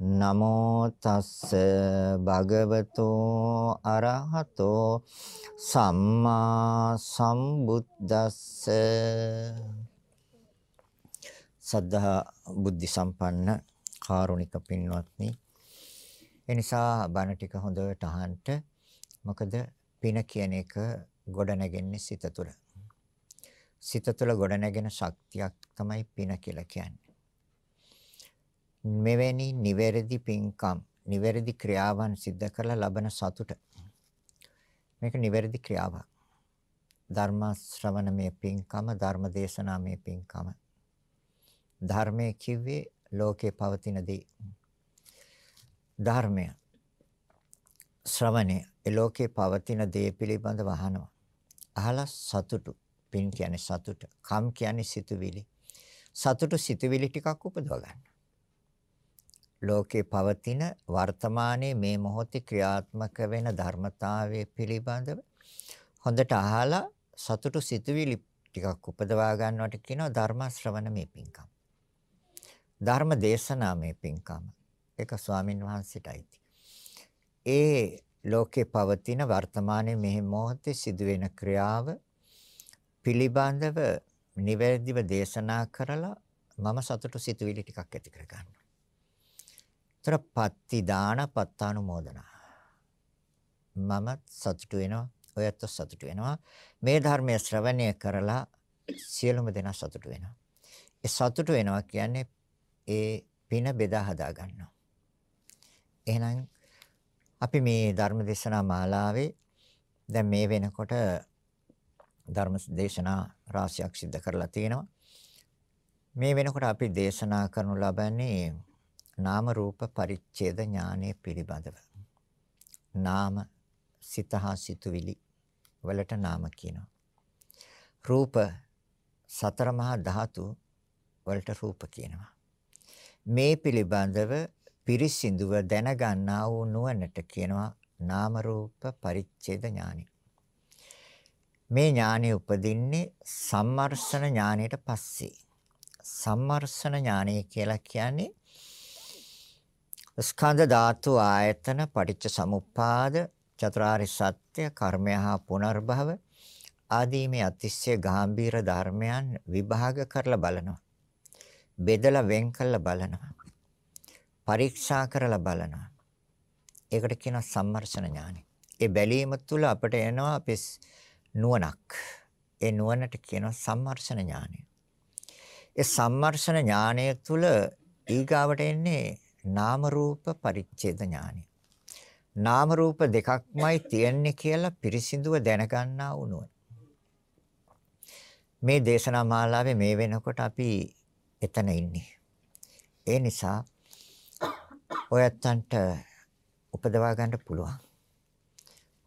නමෝ තස්ස භගවතෝ අරහතෝ සම්මා සම්බුද්දස්ස සද්ධා බුද්ධ සම්පන්න කාරුණික පින්වත්නි එනිසා බණ ටික හොඳට අහන්න මොකද පින කියන එක ගොඩනැගෙන්නේ සිත තුළ. සිත තුළ ගොඩනැගෙන ශක්තියක් තමයි පින කියලා කියන්නේ. මෙවැනි නිවැරදි පින්කම්, නිවැරදි ක්‍රියාවන් සිද්ධ කරලා ලබන සතුට. මේක නිවැරදි ක්‍රියාවක්. ධර්ම ශ්‍රවණමේ පින්කම, ධර්ම දේශනාමේ පින්කම. ධර්මයේ කිව්වේ ලෝකේ පවතින දේ. ධර්මය ශ්‍රවණය ඒ ලෝකේ පවතින දේ පිළිබඳව අහනවා. අහලා සතුටු. පින් කියන්නේ සතුට. කම් කියන්නේ සිතුවිලි. සතුටු සිතුවිලි ටිකක් උපදව ගන්න. ලෝකේ පවතින වර්තමානයේ මේ මොහොතේ ක්‍රියාත්මක වෙන ධර්මතාවයේ පිළිබඳව හොඳට අහලා සතුටු සිතුවිලි ටිකක් උපදවා ගන්නවට කියනවා ධර්ම ශ්‍රවණ මේ පින්කම්. ධර්ම දේශනා මේ පින්කම. ඒක ස්වාමින් වහන්සේටයි. ඒ ලෝකේ පවතින වර්තමානයේ මේ මොහොතේ සිදුවෙන ක්‍රියාව පිළිබඳව නිවැරදිව දේශනා කරලා මම සතුටු සිතුවිලි ටිකක් ඇති කර ගන්නවා. ତර පත්ති දාන පත්තානුමෝදනා. මම සතුටු වෙනවා, ඔයත් සතුටු වෙනවා. මේ ධර්මයේ ශ්‍රවණය කරලා සියලුම දෙනා සතුටු වෙනවා. ඒ සතුටු වෙනවා කියන්නේ ඒ පින බෙදා හදා ගන්නවා. එහෙනම් අපි මේ ධර්ම දේශනා මාලාවේ දැන් මේ වෙනකොට ධර්ම දේශනා රාශියක් සිදු කරලා තියෙනවා. මේ වෙනකොට අපි දේශනා කරනු ලබන්නේ නාම රූප පරිච්ඡේද ඥානය පිළිබඳව. නාම සිතහා සිතුවිලි වලට නාම කියනවා. රූප සතර මහා ධාතු වලට රූප කියනවා. මේ පිළිබඳව පිරිසිදුව දැනගන්නා වූ නුවණට කියනවා නාම රූප පරිච්ඡේද ඥානය. මේ ඥානය උපදින්නේ සම්මර්ෂණ ඥානයට පස්සේ. සම්මර්ෂණ ඥානය කියලා කියන්නේ ස්කන්ධ ධාතු ආයතන පටිච්ච සමුප්පාද චතුරාර්ය සත්‍ය කර්මය හා පුනර්භව ආදී මේ අතිශය ගැඹීර ධර්මයන් විභාග කරලා බලනවා. බෙදලා වෙන් කරලා බලනවා. පරීක්ෂා කරලා බලනවා. ඒකට කියනවා සම්මර්ෂණ ඥානයි. ඒ බැලීම තුළ අපට එනවා අපි නුවණක්. ඒ නුවණට කියනවා සම්මර්ෂණ ඥානය. ඒ සම්මර්ෂණ ඥානය තුළ ඊගාවට එන්නේ නාම රූප පරිච්ඡේද ඥානය. නාම රූප දෙකක්මයි තියෙන්නේ කියලා පිරිසිදුව දැනගන්නා වුණොත්. මේ දේශනා මාලාවේ මේ වෙනකොට අපි එතන ඉන්නේ. ඒ නිසා ඔයත්තන්ට උපදවා ගන්න පුළුවන්.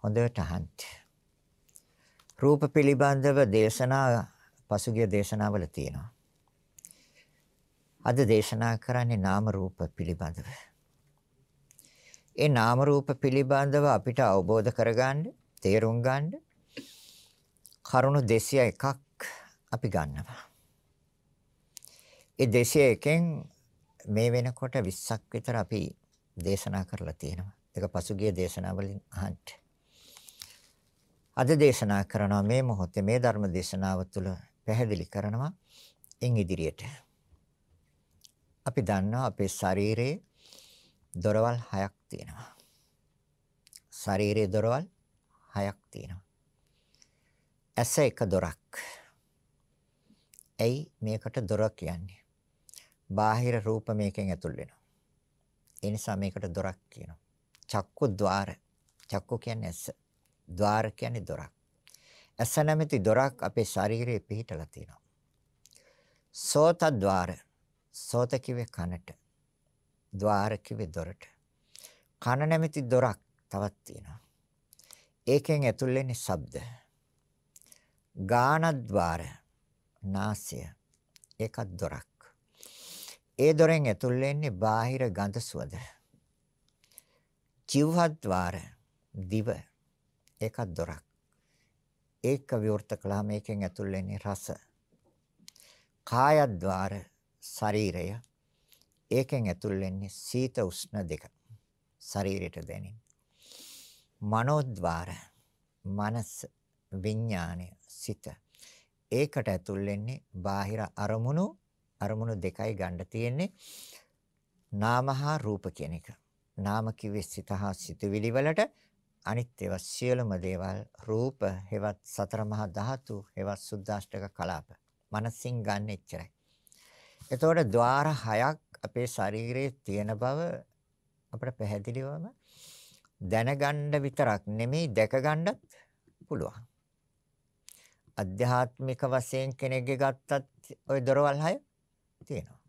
හොඳට අහන්න. රූප පිළිබඳව දේශනා පසුගිය දේශනාවල තියෙනවා. අද දේශනා කරන්නේ නාම රූප පිළිබඳව. ඒ නාම රූප පිළිබඳව අපිට අවබෝධ කරගන්න, තේරුම් ගන්න කරුණු 201ක් අපි ගන්නවා. ඒ 201න් මේ වෙනකොට 20ක් විතර අපි දේශනා කරලා තියෙනවා. ඒක පසුගිය දේශනාවලින් අහන්න. අද දේශනා කරනවා මේ මොහොතේ මේ ධර්ම දේශනාව තුළ පැහැදිලි කරනවා ඉන් ඉදිරියට. අපි දන්නවා අපේ ශරීරයේ දොරවල් 6ක් තියෙනවා. ශරීරයේ දොරවල් 6ක් තියෙනවා. ඇස එක දොරක්. ඇයි මේකට දොර කියන්නේ? බාහිර රූප මේකෙන් ඇතුල් වෙනවා. ඒ නිසා මේකට දොරක් කියනවා. චක්කු ద్వාර. චක්කු කියන්නේ ඇස. ద్వාර කියන්නේ දොරක්. ඇස නැමැති දොරක් අපේ ශරීරයේ පිහිටලා තියෙනවා. සෝත ద్వාර සෝත කිව්වේ කනට. ద్వාර කිව්වේ දොරට. කන නැමැති දොරක් තවත් තියෙනවා. ඒකෙන් ඇතුල් වෙන්නේ ශබ්ද. ගානද්්වාර නාසය ඒකත් දොරක්. ඒ දොරෙන් ඇතුල් වෙන්නේ බාහිර ගඳ සුවඳ. ජීවහද්්වාර දිව ඒකත් දොරක්. ඒක විවෘත කළාම ඒකෙන් ඇතුල් වෙන්නේ රස. කායද්්වාර ශරීරය ඒකෙන් ඇතුල් වෙන්නේ සීත උෂ්ණ දෙක. ශරීරයට දැනෙන. මනෝද්වාර මනස විඥානය සිත ඒකට ඇතුල් වෙන්නේ බාහිර අරමුණු අරමුණු දෙකයි ගන්න තියෙන්නේ නාම හා රූප කියන එක. නාම කිව්වේ සිත හා සිතුවිලි වලට අනිත් ඒවා සියලුම දේවල් රූප හෙවත් සතර මහා ධාතු හෙවත් සුද්දාෂ්ටක කලාප. මනසින් ගන්න එච්චරයි. එතකොට ద్వාර හයක් අපේ ශරීරයේ තියෙන බව අපිට පැහැදිලිවම දැනගන්න විතරක් නෙමෙයි දැකගන්නත් පුළුවන්. අධ්‍යාත්මික වශයෙන් කෙනෙක්ගේ ගත්තත් ওই දොරවල් හය තියෙනවා.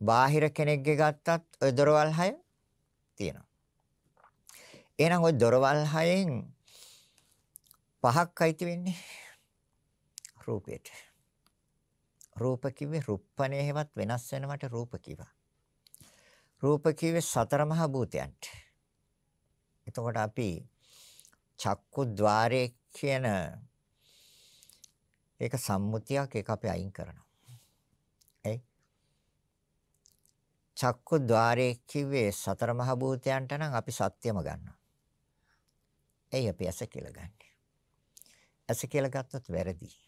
බාහිර කෙනෙක්ගේ ගත්තත් ওই දොරවල් හය තියෙනවා. එහෙනම් ওই දොරවල් හයෙන් පහක් අයිති වෙන්නේ රූපයට. රූප කිව්වේ රුප්පණේ හේවත් වෙනස් වෙනවට රූප කිවා. රූප කිව්වේ සතර මහා භූතයන්ට. එතකොට අපි චක්කු ద్వාරය කියන ඒක සම්මුතියක් ඒක අපි අයින් කරනවා. ඇයි? චක්කු ద్వාරය කිව්වේ සතර මහා භූතයන්ට නම් අපි සත්‍යම ගන්නවා. ඇයි අපි ඇස කියලා ගන්නෙ? ඇස කියලා ගත්තොත් වැරදියි.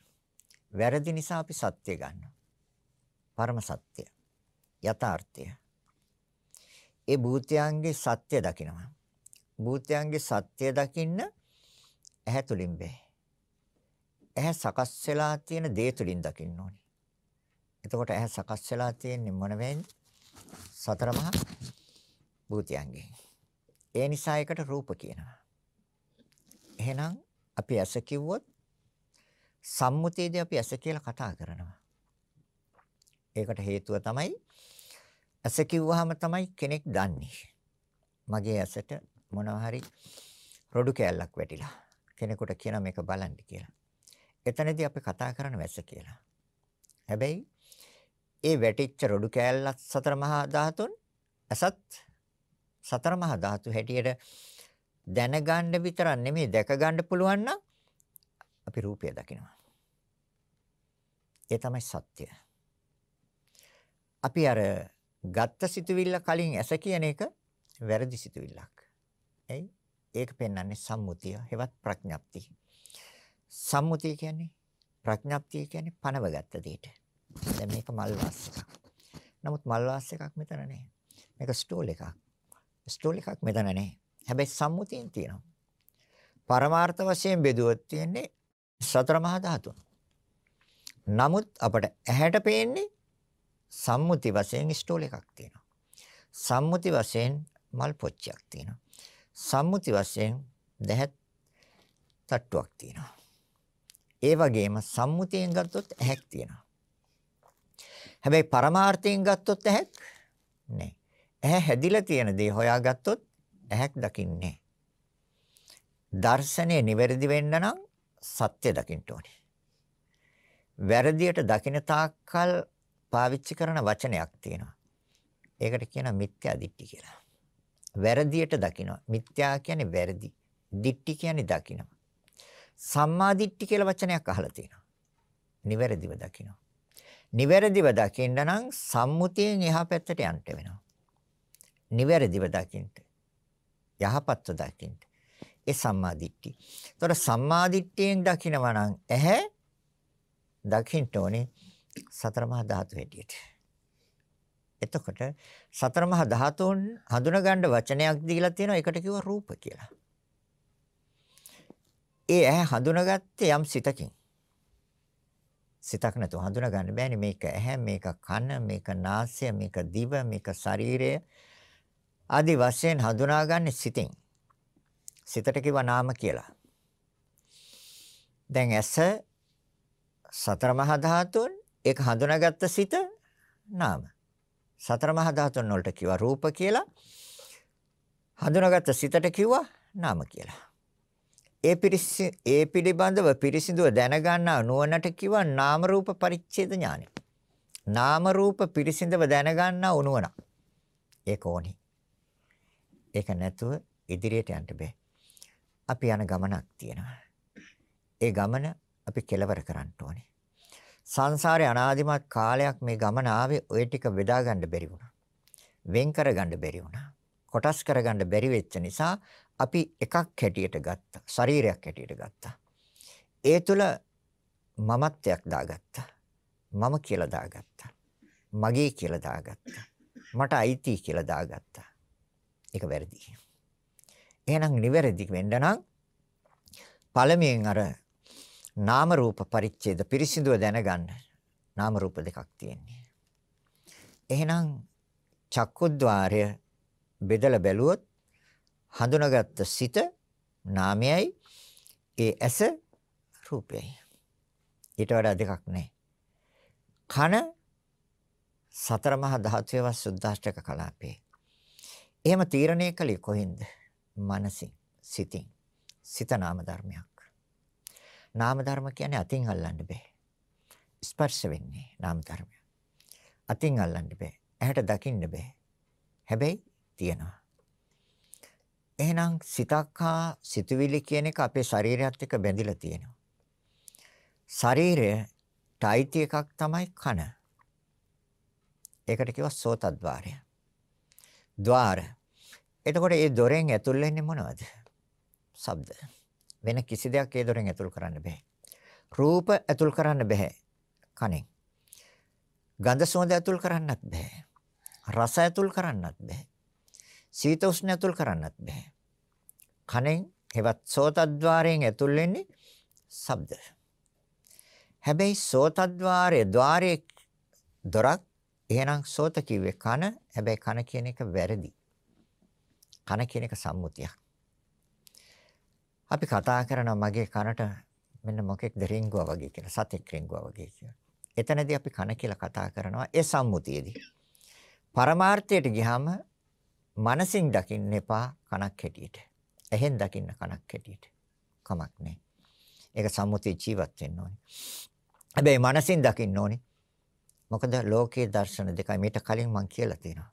වැරදි නිසා අපි සත්‍ය ගන්නවා. පරම සත්‍ය. යථාර්ථය. ඒ භූතයන්ගේ සත්‍ය දකිනවා. භූතයන්ගේ සත්‍ය දකින්න ඇහැ තුලින් බෑ. ඇහැ සකස් වෙලා තියෙන දේ තුලින් දකින්න ඕනේ. එතකොට ඇහැ සකස් වෙලා තියෙන්නේ මොන වෙන්නේ? සතර මහා භූතයන්ගෙන්. ඒ නිසා ඒකට රූප කියනවා. එහෙනම් අපි ඇස කිව්වොත් සම්මුතියේදී අපි ඇස කියලා කතා කරනවා. ඒකට හේතුව තමයි ඇස කිව්වහම තමයි කෙනෙක් දන්නේ. මගේ ඇසට මොනවා හරි රොඩු කෑල්ලක් වැටිලා. කෙනෙකුට කියන මේක බලන්න කියලා. එතනදී අපි කතා කරන වැස්ස කියලා. හැබැයි ඒ වැටිච්ච රොඩු කෑල්ලත් සතර මහා ධාතුන් අසත් සතර මහා ධාතු හැටියට දැනගන්න විතරක් නෙමෙයි දැක ගන්න පුළුවන් නම් අපි රූපය දකිනවා. ඒ තමයි සත්‍ය. අපි අර ගත්ත සිතුවිල්ල කලින් ඇස කියන එක වැරදි සිතුවිල්ලක්. එයි ඒක පෙන්වන්නේ සම්මුතිය හෙවත් ප්‍රඥප්තිය. සම්මුතිය කියන්නේ ප්‍රඥප්තිය කියන්නේ පනවගත්ත දෙයට. දැන් මේක මල් වාස් එකක්. නමුත් මල් වාස් එකක් මෙතන නැහැ. මේක ස්ටෝල් එකක්. ස්ටෝල් එකක් මෙතන නැහැ. හැබැයි සම්මුතියෙන් තියෙනවා. පරමාර්ථ වශයෙන් බෙදුවොත් තියෙන්නේ සතර මහා ධාතුන්. නමුත් අපට ඇහැට පේන්නේ සම්මුති වශයෙන් ස්ටෝල් එකක් තියෙනවා. සම්මුති වශයෙන් මල් පොච්චයක් තියෙනවා. සම්මුති වශයෙන් දැහත් තට්ටුවක් තියෙනවා. ඒ වගේම සම්මුතියෙන් ගත්තොත් ඇහැක් තියෙනවා. හැබැයි පරමාර්ථයෙන් ගත්තොත් ඇහැක් නැහැ. ඇහැ හැදිලා තියෙන දේ හොයාගත්තොත් ඇහැක් දකින්නේ දර්ශනය නිවැරදි වෙන්න නම් සත්‍ය දකින්න ඕනේ. වැරදියට දකින තාක්කල් පාවිච්චි කරන වචනයක් තියෙනවා. ඒකට කියනවා මිත්‍යා දිට්ඨි කියලා. වැරදියට දකිනවා. මිත්‍යා කියන්නේ වැරදි. දිට්ඨි කියන්නේ දකිනවා. සම්මා දිට්ඨි කියලා වචනයක් අහලා තියෙනවා. නිවැරදිව දකිනවා. නිවැරදිව දකින්න නම් සම්මුතියෙන් එහා පැත්තට යන්න වෙනවා. නිවැරදිව දකින්න. යහපත්ව දකින්න. ඒ සම්මා දිට්ඨි. ඒතර සම්මා දිට්ඨියෙන් දකිනවා නම් ඇහැ දකින්න ඕනේ සතර මහා ධාතු හැටියට. එතකොට සතර මහා ධාතුන් හඳුනා ගන්න වචනයක් දීලා තියෙනවා ඒකට කිව්වා රූප කියලා. ඒ ඇහැ හඳුනාගත්තේ යම් සිතකින්. සිතක් නැතුව හඳුනා ගන්න බෑනේ මේක ඇහැ මේක කන මේක නාසය මේක දිව මේක ශරීරය ආදි වශයෙන් හඳුනාගන්නේ සිතින්. සිතට කිව්වා නාම කියලා. දැන් ඇස සතර මහා ධාතුන් ඒක හඳුනාගත්ත සිත නාම. සතර මහා ධාතුන් වලට කිව්වා රූප කියලා. හඳුනාගත්ත සිතට කිව්වා නාම කියලා. ඒ පිරිසි ඒ පිළිබඳව පිරිසිදුව දැනගන්නා නුවණට කිව්වා නාම රූප පරිච්ඡේද ඥානය. නාම රූප පිරිසිදුව දැනගන්නා නුවණ. ඒක ඕනි. ඒක නැතුව ඉදිරියට යන්න බෑ. අපි යන ගමනක් තියෙනවා. ඒ ගමන අපි කෙලවර කරන්න ඕනේ. සංසාරේ අනාදිමත් කාලයක් මේ ගමන ආවේ ওই ටික බෙදා ගන්න බැරි වුණා. වෙන් කර ගන්න බැරි වුණා. කොටස් කර ගන්න බැරි වෙච්ච නිසා අපි එකක් හැටියට ගත්තා. ශරීරයක් හැටියට ගත්තා. ඒ තුල මමත්වයක් දාගත්තා. මම කියලා දාගත්තා. මගේ කියලා දාගත්තා. මට අයිති කියලා දාගත්තා. ඒක වැරදි. එහෙනම් නිවැරදි වෙන්න නම් පළමුවෙන් අර නාම රූප පරිච්ඡේද පිරිසිදුව දැනගන්න. නාම රූප දෙකක් තියෙන්නේ. එහෙනම් චක්කුද්්වාරය බෙදලා බැලුවොත් හඳුනාගත්ත සිත නාමයයි ඒ ඇස රූපයයි. ඊට වඩා දෙකක් නැහැ. කන සතර මහා ධාතුවේ සුද්දාෂ්ටක කලාපේ. එහෙම තීරණය කළේ කොහෙන්ද? මනසින්, සිතින්. සිත නාම ධර්මයක්. නාම ධර්ම කියන්නේ අතින් අල්ලන්න බෑ. ස්පර්ශ වෙන්නේ නාම ධර්මය. අතින් අල්ලන්න බෑ. ඇහැට දකින්න බෑ. හැබැයි තියෙනවා. එහෙනම් සිතක් හා සිතුවිලි කියන එක අපේ ශරීරයත් එක්ක බැඳිලා තියෙනවා. ශරීරයට අයිති එකක් තමයි කන. ඒකට කියව සෝතද්්වාරය. ద్వාර. එතකොට මේ දොරෙන් ඇතුල් වෙන්නේ මොනවද? ශබ්ද. වෙන කිසි දෙයක් ඒ දොරෙන් ඇතුල් කරන්න බෑ. රූප ඇතුල් කරන්න බෑ කනෙන්. ගන්ධ සුවඳ ඇතුල් කරන්නත් බෑ. රස ඇතුල් කරන්නත් බෑ. සීත උෂ්ණ ඇතුල් කරන්නත් බෑ. කනෙන් හෙවත් සෝතද්්වාරයෙන් ඇතුල් වෙන්නේ ශබ්ද. හැබැයි සෝතද්්වාරයේ ద్వාරයේ දොරක් එහෙනම් සෝත කිව්වේ කන හැබැයි කන කියන එක වැරදි. කන කියන එක සම්මුතියක්. අපි කතා කරනවා මගේ කනට මෙන්න මොකෙක්ද රින්ගුවා වගේ කියලා සතෙක් රින්ගුවා වගේ කියලා. එතනදී අපි කන කියලා කතා කරනවා ඒ සම්මුතියේදී. පරමාර්ථයට ගියාම මනසින් දකින්න එපා කනක් හැටියට. එහෙන් දකින්න කනක් හැටියට. කමක් නැහැ. ඒක සම්මුතිය ජීවත් වෙන්න ඕනේ. හැබැයි මනසින් දකින්න ඕනේ. මොකද ලෝකයේ දර්ශන දෙකයි මීට කලින් මම කියලා තියෙනවා.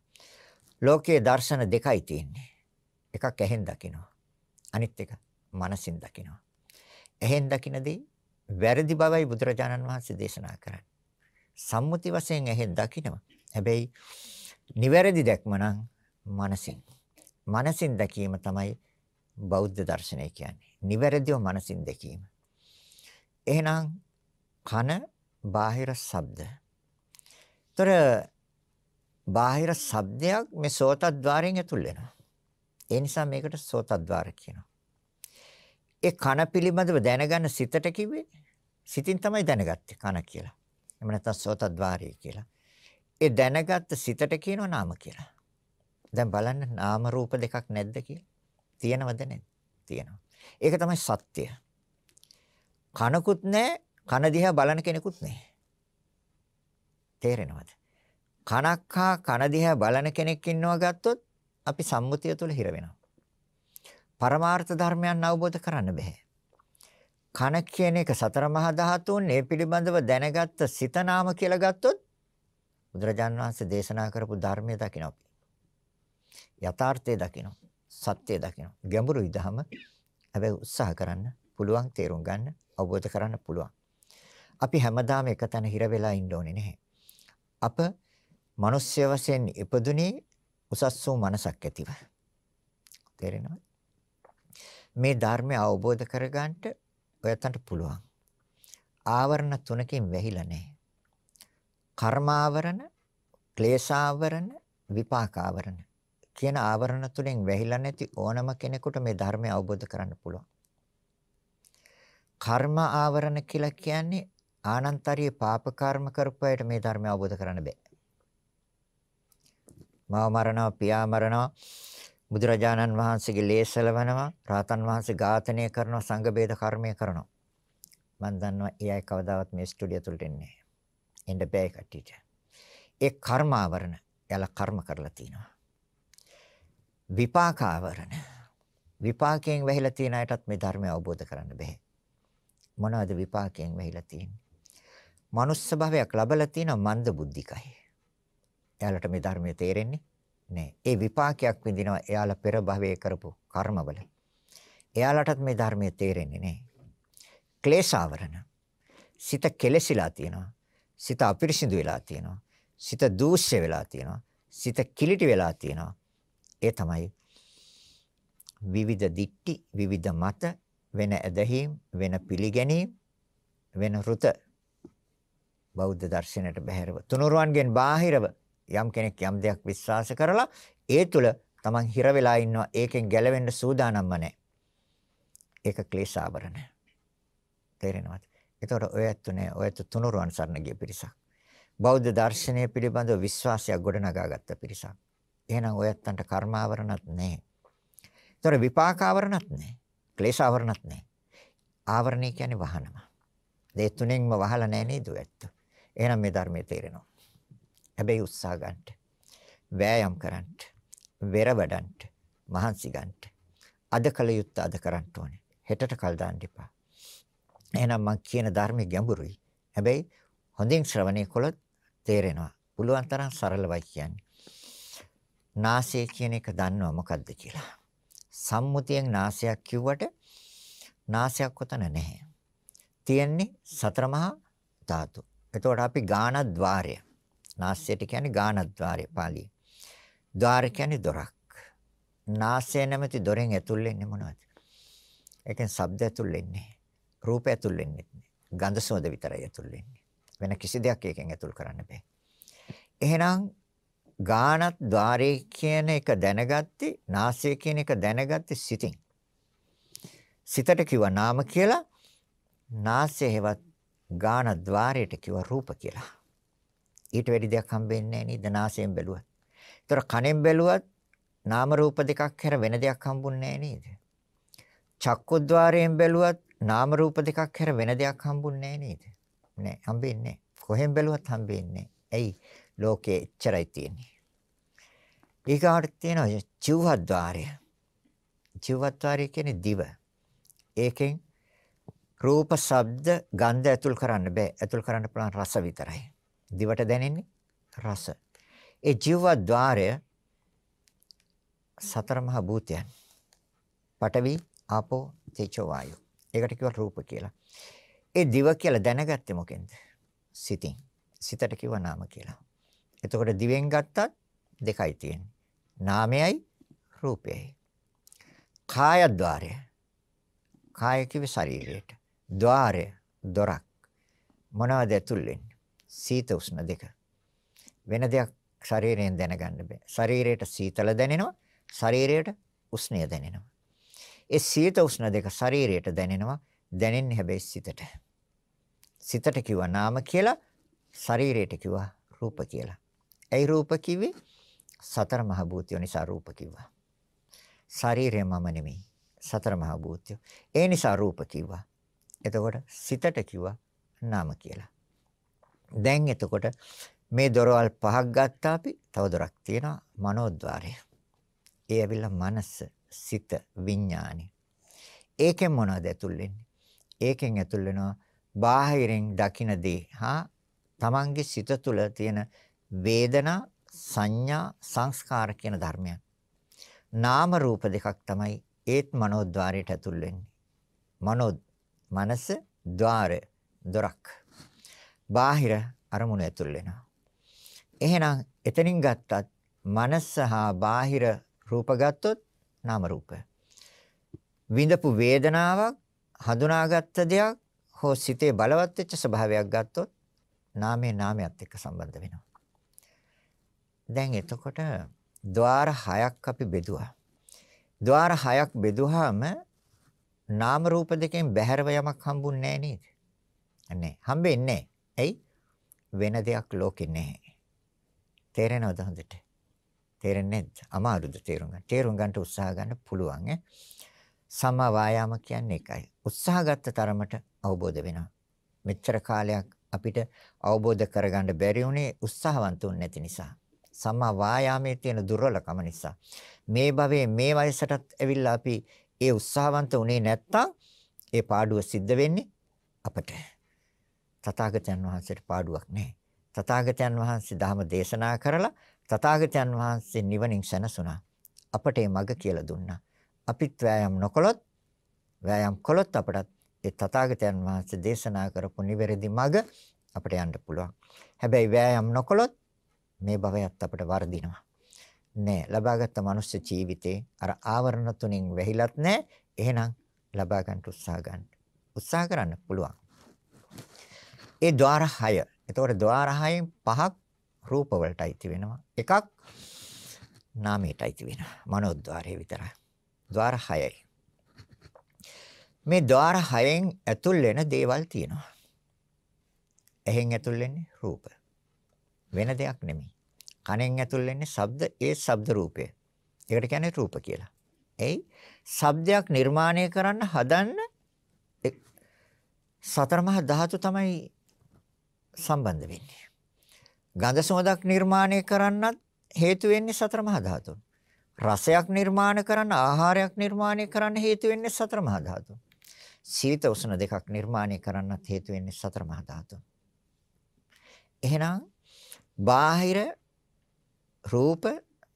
ලෝකයේ දර්ශන දෙකයි තියෙන්නේ. එකක් ඇහෙන් දකිනවා. අනිත් එක මනසින් දකිනවා. එහෙන් දකිනදී වැරදි බවයි බුදුරජාණන් වහන්සේ දේශනා කරන්නේ. සම්මුති වශයෙන් එහෙන් දකිනවා. හැබැයි නිවැරදි දැක්ම නම් මනසින්. මනසින් දැකීම තමයි බෞද්ධ දර්ශනය කියන්නේ. නිවැරදිව මනසින් දැකීම. එහෙනම් කන බාහිර ශබ්ද. ତොර බාහිර ශබ්දයක් මේ සෝතද්්වාරයෙන් ඇතුල් වෙනවා. ඒ නිසා මේකට සෝතද්්වාර කියනවා. ඒ කන පිළිබඳව දැනගන්න සිතට කිව්වේ සිතින් තමයි දැනගත්තේ කන කියලා. එහෙම නැත්නම් සෝතද්්වාරය කියලා. ඒ දැනගත්ත සිතට කියනවා නාම කියලා. දැන් බලන්න නාම රූප දෙකක් නැද්ද කියලා. තියෙනවද නැද්ද? තියෙනවා. ඒක තමයි සත්‍ය. කනකුත් නැහැ, කන දිහා බලන කෙනෙකුත් නැහැ. තේරෙනවද? කනක් හා කන දිහා බලන කෙනෙක් ඉන්නවා ගත්තොත් අපි සම්මුතිය තුළ හිර වෙනවා. පරමාර්ථ ධර්මයන් අවබෝධ කරන්න බෑ. කන කියන එක සතර මහා ධාතුන් මේ පිළිබඳව දැනගත්ත සිත නාම කියලා ගත්තොත් බුදුරජාන් වහන්සේ දේශනා කරපු ධර්මය දකින්න අපි. යථාර්ථය දකින්න. සත්‍යය දකින්න. ගැඹුරුයි දහම. හැබැයි උත්සාහ කරන්න පුළුවන් තේරුම් ගන්න අවබෝධ කරන්න පුළුවන්. අපි හැමදාම එක තැන හිර වෙලා ඉන්න ඕනේ නැහැ. අප මිනිස්ය වශයෙන් ඉපදුනේ උසස් වූ මනසක් ඇතිව. තේරෙනවද? මේ ධර්මය අවබෝධ කරගන්න ඔයයන්ට පුළුවන්. ආවරණ තුනකින් වැහිලා නැහැ. කර්මාවරණ, ක්ලේශාවරණ, විපාකාවරණ කියන ආවරණ තුනෙන් වැහිලා නැති ඕනම කෙනෙකුට මේ ධර්මය අවබෝධ කරන්න පුළුවන්. කර්ම ආවරණ කියලා කියන්නේ ආනන්තරිය පාප කර්ම කරපුවාට මේ ධර්මය අවබෝධ කරන්න බෑ. මව මරනවා, පියා මරනවා, බුදුරජාණන් වහන්සේගේ ලේසල වෙනවා රාතන් වහන්සේ ඝාතනය කරනවා සංඝ බේද කර්මය කරනවා. මම දන්නවා ඒ අය කවදාවත් මේ ස්ටුඩියෝ තුලට එන්නේ නැහැ. එන්න බෑ කට්ටියට. ඒ කර්මාවරණ එයාලා කර්ම කරලා තිනවා. විපාකාවරණ. විපාකයෙන් වැහිලා තියෙන අයටත් මේ ධර්මය අවබෝධ කරන්න බෑ මොනවද විපාකයෙන් වැහිලා තියෙන්නේ? මනුස්ස භාවයක් ලැබලා තියෙන මන්ද බුද්ධිකයි. එයාලට මේ ධර්මය තේරෙන්නේ? නෑ. ඒ විපාකයක් විඳිනවා එයාලා පෙර භවයේ කරපු කර්මවල. එයාලටත් මේ ධර්මයේ තේරෙන්නේ නෑ. ක්ලේශාවරණ. සිත කෙලසිලා තියෙනවා. සිත අපිරිසිදු වෙලා තියෙනවා. සිත දූෂ්‍ය වෙලා තියෙනවා. සිත කිලිටි වෙලා තියෙනවා. ඒ තමයි විවිධ දික්ටි, විවිධ මත, වෙන ඇදහිම්, වෙන පිළිගැනීම්, වෙන රුත බෞද්ධ දර්ශනයට බැහැරව තුනුරුවන්ගෙන් බාහිරව යම් කෙනෙක් යම් දෙයක් විශ්වාස කරලා ඒ තුල Taman හිර වෙලා ඉන්නවා ඒකෙන් ගැලවෙන්න සූදානම්ම නැහැ. ඒක ක්ලේශ ආවරණය. තේරෙනවද? ඒතකොට ඔය ඇත්තු නෑ. ඔය ඇත්තු තුනුරුවන් සරණ ගිය පිරිසක්. බෞද්ධ දර්ශනය පිළිබඳව විශ්වාසයක් ගොඩනගාගත්ත පිරිසක්. එහෙනම් ඔය ඇත්තන්ට කර්මාවරණත් නැහැ. ඒතකොට විපාකාවරණත් නැහැ. ක්ලේශාවරණත් නැහැ. ආවරණය කියන්නේ වහනම. දේ තුනෙන්ම වහලා නැහැ නේද ඇත්ත. එහෙනම් මේ ධර්මයේ තේරෙනවා. හැබැයි උත්සාහ ගන්නට. වෑයම් කරන්නට. වෙර වඩන්නට. මහන්සි ගන්නට. අද කල යුත්ත අද කරන්න ඕනේ. හෙටට කල් දාන්න එපා. එහෙනම් මම කියන ධර්මයේ ගැඹුරුයි. හැබැයි හොඳින් ශ්‍රවණය කළොත් තේරෙනවා. පුළුවන් තරම් සරලවයි කියන්නේ. නාසය කියන එක දන්නවා මොකද්ද කියලා. සම්මුතියෙන් නාසයක් කිව්වට නාසයක් කොතන නැහැ. තියෙන්නේ සතර මහා ධාතු. එතකොට අපි ගානද්්වාරය. නාසයට කියන්නේ ගානද්්වාරය පාලිය. ద్వාර කියන්නේ දොරක්. නාසය නැමැති දොරෙන් ඇතුල් වෙන්නේ මොනවද? ඒකෙන් ශබ්ද ඇතුල් වෙන්නේ. රූප ඇතුල් වෙන්නේ නැහැ. ගන්ධ සුවඳ විතරයි ඇතුල් වෙන්නේ. වෙන කිසි දෙයක් ඒකෙන් ඇතුල් කරන්න බෑ. එහෙනම් ගානත් ద్వාරේ කියන එක දැනගත්තේ නාසය කියන එක දැනගත්තේ සිතින්. සිතට කිව්වා නාම කියලා නාසය හෙවත් ගාන ద్వාරයට කිව්වා රූප කියලා. ඊට වැඩි දෙයක් හම්බෙන්නේ නැහැ නේද නාසයෙන් බැලුවත්. ඒතර කනෙන් බැලුවත් නාම රූප දෙකක් හැර වෙන දෙයක් හම්බුන්නේ නැහැ නේද? චක්කුද්්වාරයෙන් බැලුවත් නාම රූප දෙකක් හැර වෙන දෙයක් හම්බුන්නේ නැහැ නේද? නෑ හම්බෙන්නේ නැහැ. කොහෙන් බැලුවත් හම්බෙන්නේ ඇයි? ලෝකේ එච්චරයි තියෙන්නේ. ඊගාට තියෙනවා චිව්වද්්වාරය. චිව්වද්්වාරය කියන්නේ දිව. ඒකෙන් රූප, ශබ්ද, ගන්ධ ඇතුල් කරන්න බෑ. ඇතුල් කරන්න පුළුවන් රස විතරයි. දිවට දැනෙන්නේ රස. ඒ ජීව ద్వාරය සතර මහා භූතයන්. පඨවි, ආපෝ, තේජෝ, වායෝ. ඒකට කිව්වා රූප කියලා. ඒ දිව කියලා දැනගත්තේ මොකෙන්ද? සිතින්. සිතට කිව්වා නාම කියලා. එතකොට දිවෙන් ගත්තත් දෙකයි තියෙන්නේ. නාමයයි රූපයයි. කාය ద్వාරය. කාය කිව්වේ ශරීරයට. ద్వාරය දොරක්. මොනවද ඇතුල් වෙන්නේ? සීත උෂ්ණ දෙක. වෙන දෙයක් ශරීරයෙන් දැනගන්න බෑ. ශරීරයට සීතල දැනෙනවා, ශරීරයට උෂ්ණය දැනෙනවා. ඒ සීත උෂ්ණ දෙක ශරීරයට දැනෙනවා, දැනෙන්නේ හැබැයි සිතට. සිතට කිව්වා නාම කියලා, ශරීරයට කිව්වා රූප කියලා. ඇයි රූප කිව්වේ? සතර මහ භූතයෝ නිසා රූප කිව්වා. ශරීරය මම නෙමෙයි. සතර මහ භූතයෝ. ඒ නිසා රූප කිව්වා. එතකොට සිතට කිව්වා නාම කියලා. දැන් එතකොට මේ දොරවල් පහක් ගත්තා අපි තව දොරක් තියෙනවා මනෝද්වාරය. ඒ ඇවිල්ලා මනස, සිත, විඥානි. ඒකෙන් මොනවද ඇතුල් වෙන්නේ? ඒකෙන් ඇතුල් වෙනවා බාහිරින් දකින දේ හා තමන්ගේ සිත තුළ තියෙන වේදනා, සංඥා, සංස්කාර කියන ධර්මයන්. නාම රූප දෙකක් තමයි ඒත් මනෝද්වාරයට ඇතුල් වෙන්නේ. මනෝ මනස ద్వාරය දොරක්. බාහිර අරමුණු ඇතුල් වෙනවා. එහෙනම් එතනින් ගත්තත් මනස හා බාහිර රූප ගත්තොත් නාම රූප. විඳපු වේදනාවක් හඳුනාගත්ත දෙයක් හෝ සිතේ බලවත් වෙච්ච ස්වභාවයක් ගත්තොත් නාමයේ නාමයට එක්ක සම්බන්ධ වෙනවා. දැන් එතකොට ద్వාර හයක් අපි බෙදුවා. ద్వාර හයක් බෙදුවාම නාම රූප දෙකෙන් බැහැරව යමක් හම්බුන්නේ නැහැ නේද? නැහැ. හම්බෙන්නේ නැහැ. ඇයි? වෙන දෙයක් ලෝකේ නැහැ. තේරෙනවද හොඳට? තේරෙන්නේ නැද්ද? අමාරුද තේරුම් ගන්න. තේරුම් ගන්නට උත්සාහ ගන්න පුළුවන් ඈ. සම්මා වායාම කියන්නේ ඒකයි. උත්සාහ ගත්ත තරමට අවබෝධ වෙනවා. මෙච්චර කාලයක් අපිට අවබෝධ කරගන්න බැරි වුණේ උත්සාහවන්තුන් නැති නිසා. සම්මා වායාමයේ තියෙන දුර්වලකම නිසා. මේ භවයේ මේ වයසටත් ඇවිල්ලා අපි ඒ උත්සාහවන්ත උනේ නැත්තම් ඒ පාඩුව සිද්ධ වෙන්නේ අපට. තථාගතයන් වහන්සේට පාඩුවක් නැහැ. තථාගතයන් වහන්සේ ධර්ම දේශනා කරලා තථාගතයන් වහන්සේ නිවනින් සැනසුණා. අපට මේ මඟ කියලා දුන්නා. අපිත් වෑයම් නොකළොත් වෑයම් කළොත් අපටත් ඒ තථාගතයන් වහන්සේ දේශනා කරපු නිවැරදි මඟ අපට යන්න පුළුවන්. හැබැයි වෑයම් නොකළොත් මේ භවයත් අපට වර්ධිනවා. නෑ ලබාගත් මනුස්ස ජීවිතේ අර ආවරණ තුنين වැහිලත් නෑ. එහෙනම් ලබා ගන්න උත්සාහ ගන්න. උත්සාහ කරන්න පුළුවන්. ඒ ద్వාර 6. එතකොට ద్వාර 6න් පහක් රූප වලට අයිති වෙනවා. එකක් නාමයට අයිති වෙනවා. මනෝද්්වාරයේ විතරයි. ద్వාර 6යි. මේ ద్వාර 6ෙන් ඇතුල් වෙන දේවල් තියෙනවා. එහෙන් ඇතුල් වෙන්නේ රූප. වෙන දෙයක් නෙමෙයි. කනෙන් ඇතුල් වෙන්නේ ශබ්ද, ඒ ශබ්ද රූපය. ඒකට කියන්නේ රූප කියලා. එයි ශබ්දයක් නිර්මාණය කරන්න හදන්න සතර මහා ධාතු තමයි සම්බන්ධ වෙන්නේ. ගඳ සුවඳක් නිර්මාණය කරන්නත් හේතු වෙන්නේ සතර මහා ධාතුන්. රසයක් නිර්මාණය කරන්න ආහාරයක් නිර්මාණය කරන්න හේතු වෙන්නේ සතර මහා ධාතුන්. සීත උෂ්ණ දෙකක් නිර්මාණය කරන්නත් හේතු වෙන්නේ සතර මහා ධාතුන්. එහෙනම් බාහිර රූප,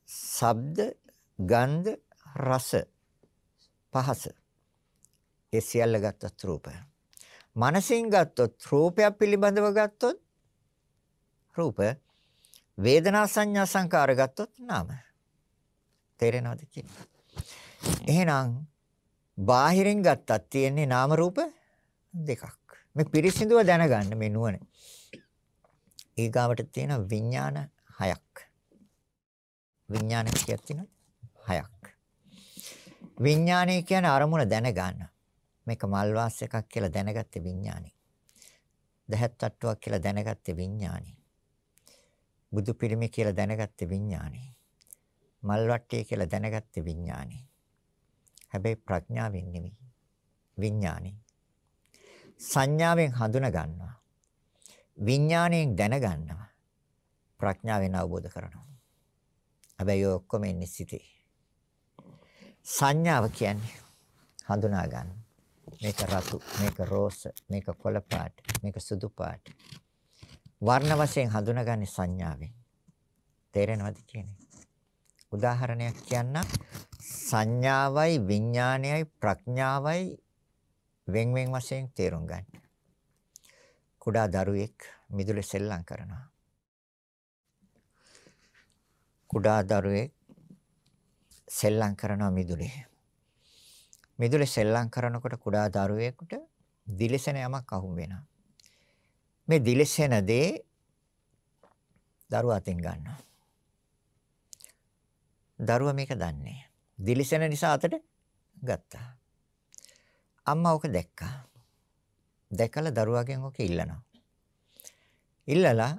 ශබ්ද, ගන්ධ, රස, පහස. ඒ සියල්ල ගත්තොත් රූපය. මනසින් ගත්තොත් රූපයක් පිළිබඳව ගත්තොත් රූප වේදනා සංඥා සංකාර ගත්තොත් නාම. තේරෙනවද කියන්නේ? එහෙනම් බාහිරින් ගත්තත් තියෙන්නේ නාම රූප දෙකක්. මේ පිරිසිදුව දැනගන්න මේ නුවණ. ඊගාවට තියෙන විඥාන හයක්. විඥාන කීයක් තියෙනවද? හයක්. විඥානය කියන්නේ අරමුණ දැනගන්න. මේක මල් වාස් එකක් කියලා දැනගත්තේ විඥානි. දහත් තට්ටුවක් කියලා දැනගත්තේ විඥානි. බුදු පිළිමය කියලා දැනගත්තේ විඥානි. මල් වට්ටිය කියලා දැනගත්තේ විඥානි. හැබැයි ප්‍රඥාවෙන් නෙමෙයි. විඥානි. සංඥාවෙන් හඳුනා ගන්නවා. විඥාණයෙන් දැනගන්නවා. ප්‍රඥාවෙන් අවබෝධ කරනවා. හැබැයි ඔය ඔක්කොම ඉන්නේ සිතේ. සංඥාව කියන්නේ හඳුනා ගන්න. මේක රතු, මේක රෝස, මේක කොළ පාට, මේක සුදු පාට. වර්ණ වශයෙන් හඳුනාගන්නේ සංඥාවෙන්. තේරෙනවද කියන්නේ? උදාහරණයක් කියන්න සංඥාවයි විඥානයයි ප්‍රඥාවයි වෙන් වෙන් වශයෙන් තේරුම් ගන්න. කුඩා දරුවෙක් මිදුලේ සෙල්ලම් කරනවා. කුඩා දරුවෙක් සෙල්ලම් කරනවා මිදුලේ. මිදුලේ සෙල්ලම් කරනකොට කුඩා දරුවෙකුට දිලිසෙන යමක් අහු වෙනවා. මේ දිලිසෙන දේ දරුවා අතින් ගන්නවා. දරුවා මේක දන්නේ. දිලිසෙන නිසා අතට ගත්තා. අම්මා ඕක දැක්කා. දැකලා දරුවාගෙන් ඔක ඉල්ලනවා. ඉල්ලලා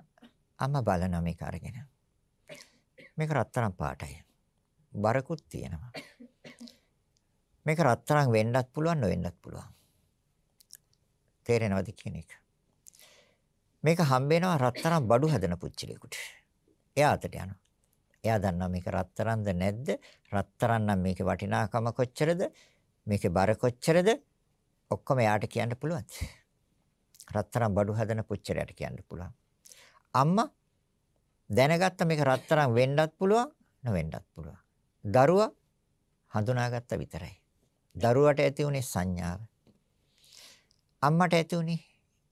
අම්මා බලනවා මේක අරගෙන. මේක රත්තරන් පාටයි. බරකුත් තියෙනවා. මේක රත්තරන් වෙන්නත් පුළුවන් නොවෙන්නත් පුළුවන්. තේරෙනවද කියන එක? මේක හම්බ වෙනවා රත්තරන් බඩු හදන පුච්චලෙකුට. එයා අතට යනවා. එයා දන්නවා මේක රත්තරන්ද නැද්ද? රත්තරන් නම් මේකේ වටිනාකම කොච්චරද? මේකේ බර කොච්චරද? ඔක්කොම එයාට කියන්න පුළුවන්. රත්තරන් බඩු හදන පුච්චලයට කියන්න පුළුවන්. අම්මා දැනගත්ත මේක රත්තරන් වෙන්නත් පුළුවන් නොවෙන්නත් පුළුවන්. දරුවා හඳුනාගත්ත විතරයි. දරුවට ඇති උනේ සංඥාව. අම්මට ඇති උනේ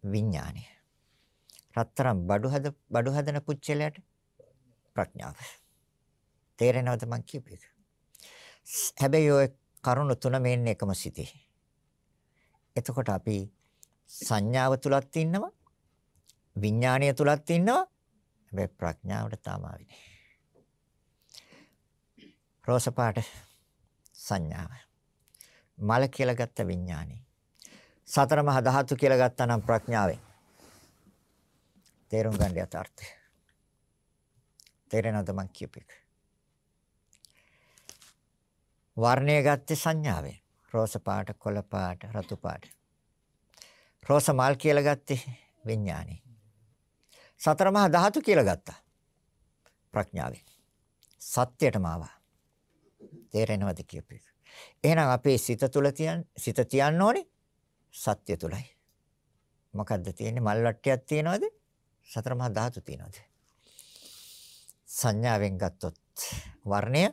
විඥානය. රත්තරන් බඩු හද බඩු හදන පුච්චලයට ප්‍රඥාව. තේරෙනවද මං කියපේක? හැබැයි ඔය කරුණු තුන මේන්නේ එකම සිටේ. එතකොට අපි සංඥාව තුලත් ඉන්නවා විඥාණය තුලත් ඉන්නවා හැබැයි ප්‍රඥාවට තාම ආවේ රෝස පාට සංඥාව මල කියලා ගත්ත විඥානේ. සතර මහා ධාතු කියලා ගත්තා නම් ප්‍රඥාවෙන්. තේරුම් ගන්න යථාර්ථය. තේරෙනවද මං කියපේක? වර්ණය ගත්තේ සංඥාවෙන්. රෝස පාට, කොළ පාට, රතු පාට. රෝස මල් කියලා ගත්තේ විඥානේ. සතර මහා ධාතු කියලා ගත්තා. ප්‍රඥාවෙන්. සත්‍යයටම ආවා. තේරෙනවද කියපේක? එහෙනම් අපේ සිත තුළ තියන් සිත තියන්න ඕනේ සත්‍ය තුලයි. මොකද්ද තියෙන්නේ? මල් වට්ටියක් තියනවද? සතර මහා ධාතු තියනවද? සංඥාවෙන් ගත්තොත් වර්ණය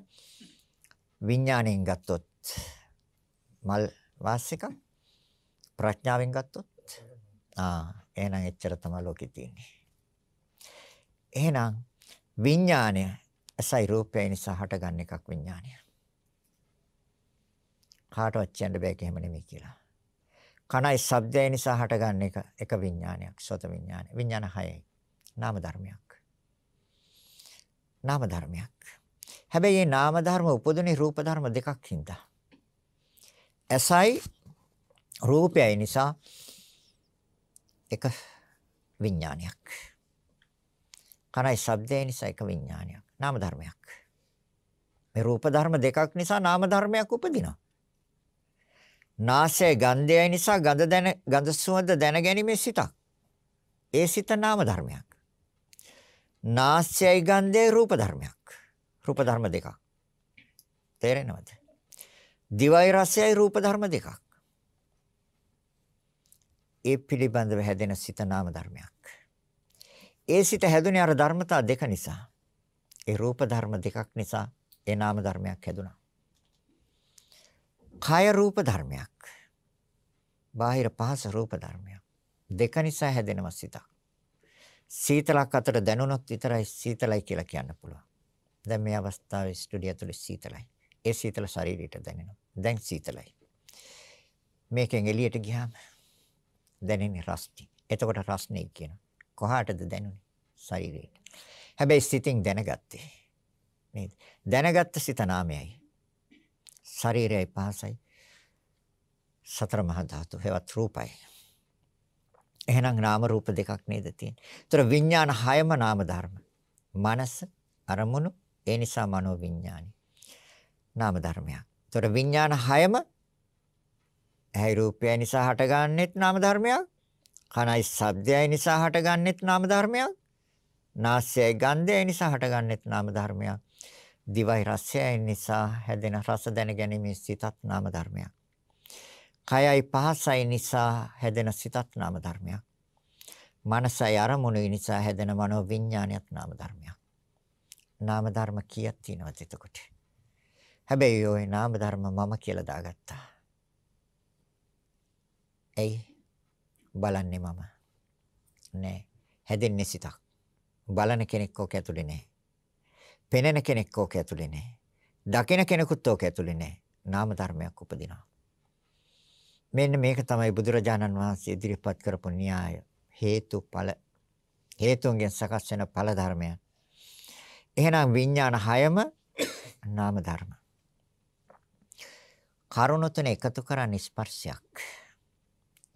විඥාණයෙන් ගත්තොත් මල් වාසික ප්‍රඥාවෙන් ගත්තොත් ආ එහෙනම් එච්චර තමයි ලෝකෙ තියෙන්නේ. එහෙනම් විඥාණය අසයි රූපය නිසා හටගන්න එකක් විඥාණය. කාටවත් කියන්න බෑ එහෙම නෙමෙයි කියලා. කනයි ශබ්දය නිසා හටගන්න එක එක විඥානයක් සෝත විඥානය. විඥාන හයයි. නාම ධර්මයක්. නාම ධර්මයක්. හැබැයි මේ නාම ධර්ම උපදුනේ රූප ධර්ම දෙකක් හින්දා. ඇසයි රූපයයි නිසා එක විඥානයක්. කනයි ශබ්දය නිසා එක විඥානයක්. නාම ධර්මයක්. මේ රූප ධර්ම දෙකක් නිසා නාම ධර්මයක් උපදිනවා. නාසය ගන්ධයයි නිසා ගඳ දැන ගඳ සුවඳ දැනගැනීමේ සිතක්. ඒ සිත නාම ධර්මයක්. නාසයයි ගන්ධයයි රූප ධර්මයක්. රූප ධර්ම දෙකක්. තේරෙනවද? දිවයි රසයයි රූප ධර්ම දෙකක්. ඒ පිළිබඳව හැදෙන සිත නාම ධර්මයක්. ඒ සිත හැදුනේ අර ධර්මතා දෙක නිසා. ඒ රූප ධර්ම දෙකක් නිසා ඒ නාම ධර්මයක් හැදුනා. කය රූප ධර්මයක්. බාහිර පහස රූප ධර්මයක්. දෙක නිසා හැදෙනවා සිතක්. සීතලක් අතර දැනුණොත් විතරයි සීතලයි කියලා කියන්න පුළුවන්. දැන් මේ අවස්ථාවේ ස්ටුඩියෝ ඇතුලේ සීතලයි. ඒ සීතල ශරීරයට දැනෙනවා. දැන් සීතලයි. මේකෙන් එළියට ගියාම දැනෙන්නේ රස්ටි. එතකොට රස්නේ කියනවා. කොහාටද දැනුනේ? ශරීරයට. හැබැයි සිතින් දැනගත්තේ. නේද? දැනගත්ත සිත නාමයයි. ශරීරයයි පහසයි සතර මහා ධාතු හේවත් රූපයි. එහෙනම් නාම රූප දෙකක් නේද තියෙන්නේ. ඒතර විඥාන හයම නාම ධර්ම. මනස අරමුණු ඒ නිසා මනෝ විඥානි. නාම ධර්මයක්. ඒතර විඥාන හයම ඇයි රූපය නිසා හටගන්නෙත් නාම ධර්මයක්. කනයි ශබ්දයයි නිසා හටගන්නෙත් නාම ධර්මයක්. නාසයයි ගන්ධයයි නිසා හටගන්නෙත් නාම ධර්මයක්. දිවයි රසයයි නිසා හැදෙන රස දැන ගැනීමේ සිතත් නාම ධර්මයක්. කයයි පහසයි නිසා හැදෙන සිතත් නාම ධර්මයක්. මනසයි අරමුණුයි නිසා හැදෙන මනෝ විඥානයත් නාම ධර්මයක්. නාම ධර්ම කීයක් තියෙනවද එතකොට? හැබැයි ওই නාම ධර්ම මම කියලා දාගත්තා. එයි බලන්නේ මම. නෑ. හැදෙන්නේ සිතක්. බලන කෙනෙක් ඔක ඇතුලේ නෑ. පෙනෙන කෙනෙක් ඕක ඇතුලේ නැහැ. දකින කෙනෙකුත් ඕක ඇතුලේ නැහැ. නාම ධර්මයක් උපදිනවා. මෙන්න මේක තමයි බුදුරජාණන් වහන්සේ ඉදිරිපත් කරපු න්‍යාය. හේතුඵල හේතුන්ගෙන් සකස් වෙන ඵල ධර්මය. එහෙනම් විඥාන හයම නාම ධර්ම. කරුණ තුන එකතු කරන්නේ ස්පර්ශයක්.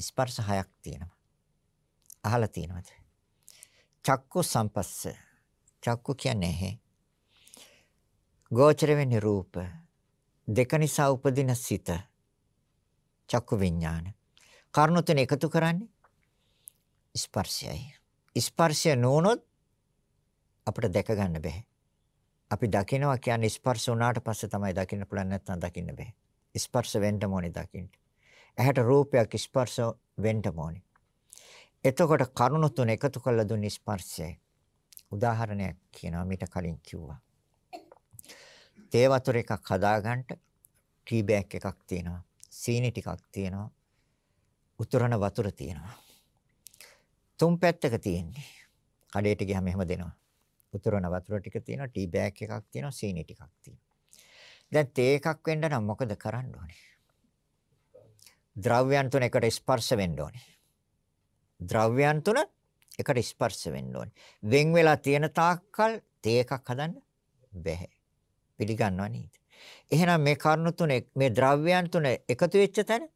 ස්පර්ශ හයක් තියෙනවා. අහලා තියෙනවද? චක්කු සම්පස්ස. චක්කු කියන්නේ ඇහැ. ගෝචර වෙන්නේ රූප. දෙක නිසා උපදින සිත. චක්කු විඥාන. කර්ණ තුන එකතු කරන්නේ ස්පර්ශයයි. ස්පර්ශය නොනොත් අපිට දැක ගන්න බෑ අපි දකිනවා කියන්නේ ස්පර්ශ වුණාට පස්සේ තමයි දකින්න පුළුවන් නැත්නම් දකින්න බෑ ස්පර්ශ වෙන්න ඕනේ දකින්න. ඇහැට රූපයක් ස්පර්ශ වෙන්න ඕනේ. එතකොට කරුණු තුන එකතු කරලා දුන්නේ ස්පර්ශයයි. උදාහරණයක් කියනවා මීට කලින් කිව්වා. තේ වතුර එකක් හදාගන්න ටී බෑග් එකක් තියෙනවා. සීනි ටිකක් තියෙනවා. උතුරන වතුර තියෙනවා. තුන් පැත්තක තියෙන්නේ. කඩේට ගියාම එහෙම දෙනවා. උතුරන වතුර ටික තියෙනවා, ටී බෑග් එකක් තියෙනවා, සීනි ටිකක් තියෙනවා. දැන් තේ එකක් වෙන්න නම් මොකද කරන්න ඕනේ? ද්‍රව්‍යයන් තුන එකට ස්පර්ශ වෙන්න ඕනේ. ද්‍රව්‍යයන් තුන එකට ස්පර්ශ වෙන්න ඕනේ. වෙන් වෙලා තියෙන තාක්කල් තේ එකක් හදන්න බැහැ. පිළිගන්නව නේද? එහෙනම් මේ කරුණු තුන මේ ද්‍රව්‍යයන් තුන එකතු වෙච්ච තැන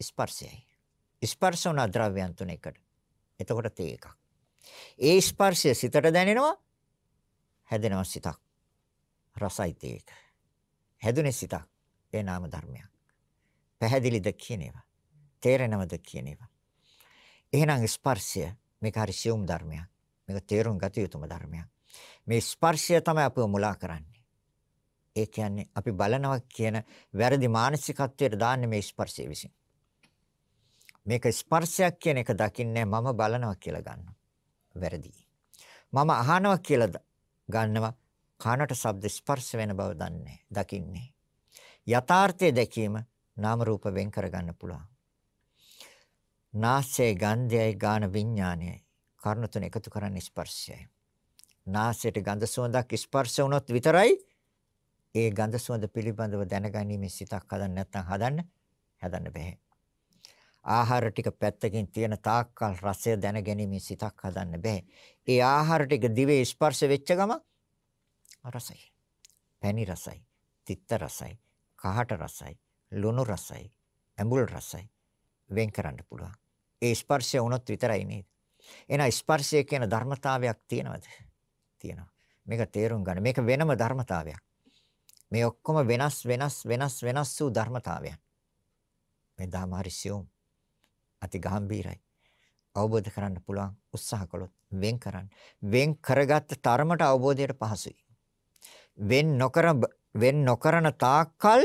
ස්පර්ශයයි. ස්පර්ශ වුණ ද්‍රව්‍යයන් තුන එකට. එතකොට තේ එකක්. ඒ ස්පර්ශය සිතට දැනෙනවා හැදෙනවා සිතක්. රසයි තේ එක. හැදුනේ සිතක්. ඒ නාම ධර්මයක්. පැහැදිලිද කියන ඒවා. තේරෙනවද කියන ඒවා. එහෙනම් ස්පර්ශය මේක හරි සියුම් ධර්මයක්. මේක තේරුම් ගත යුතුම ධර්මයක්. මේ ස්පර්ශය තමයි අපිව මුලා කරන්නේ. ඒ කියන්නේ අපි බලනවා කියන වැරදි මානසිකත්වයට දාන්නේ මේ ස්පර්ශය විසින්. මේක ස්පර්ශයක් කියන එක දකින්නේ මම බලනවා කියලා ගන්නවා. වැරදි. මම අහනවා කියලා ගන්නවා කනට ශබ්ද ස්පර්ශ වෙන බව දන්නේ දකින්නේ. යථාර්ථය දැකීම නාම රූප වෙන් කරගන්න පුළුවන්. නාසයේ ගන්ධයයි ගාන විඥානයයි කර්ණ තුන එකතු කරන්නේ ස්පර්ශයයි. නාසයට ගඳ සුවඳක් ස්පර්ශ වුණොත් විතරයි ඒ ගඳ සුවඳ පිළිබඳව දැනගැනීමේ සිතක් හදන්න නැත්නම් හදන්න හදන්න බෑ. ආහාර ටික පැත්තකින් තියෙන තාක්කල් රසය දැනගැනීමේ සිතක් හදන්න බෑ. ඒ ආහාර ටික දිවේ ස්පර්ශ වෙච්ච ගම රසයි. පැණි රසයි, තිත්ත රසයි, කහට රසයි, ලුණු රසයි, ඇඹුල් රසයි වෙන් කරන්න පුළුවන්. ඒ ස්පර්ශය වුණොත් විතරයි නේද? එහෙනම් ස්පර්ශය කියන ධර්මතාවයක් තියෙනවද? තියෙනවා. මේක තේරුම් ගන්න. මේක වෙනම ධර්මතාවයක්. මේ ඔක්කොම වෙනස් වෙනස් වෙනස් වෙනස් වූ ධර්මතාවයන්. මේ ධාමාරිසියුම් අති ගැඹීරයි. අවබෝධ කරන්න පුළුවන් උත්සාහ කළොත් වෙන් කරන්න. වෙන් කරගත්ත තරමට අවබෝධයට පහසුයි. වෙන් නොකර වෙන් නොකරන තාක්කල්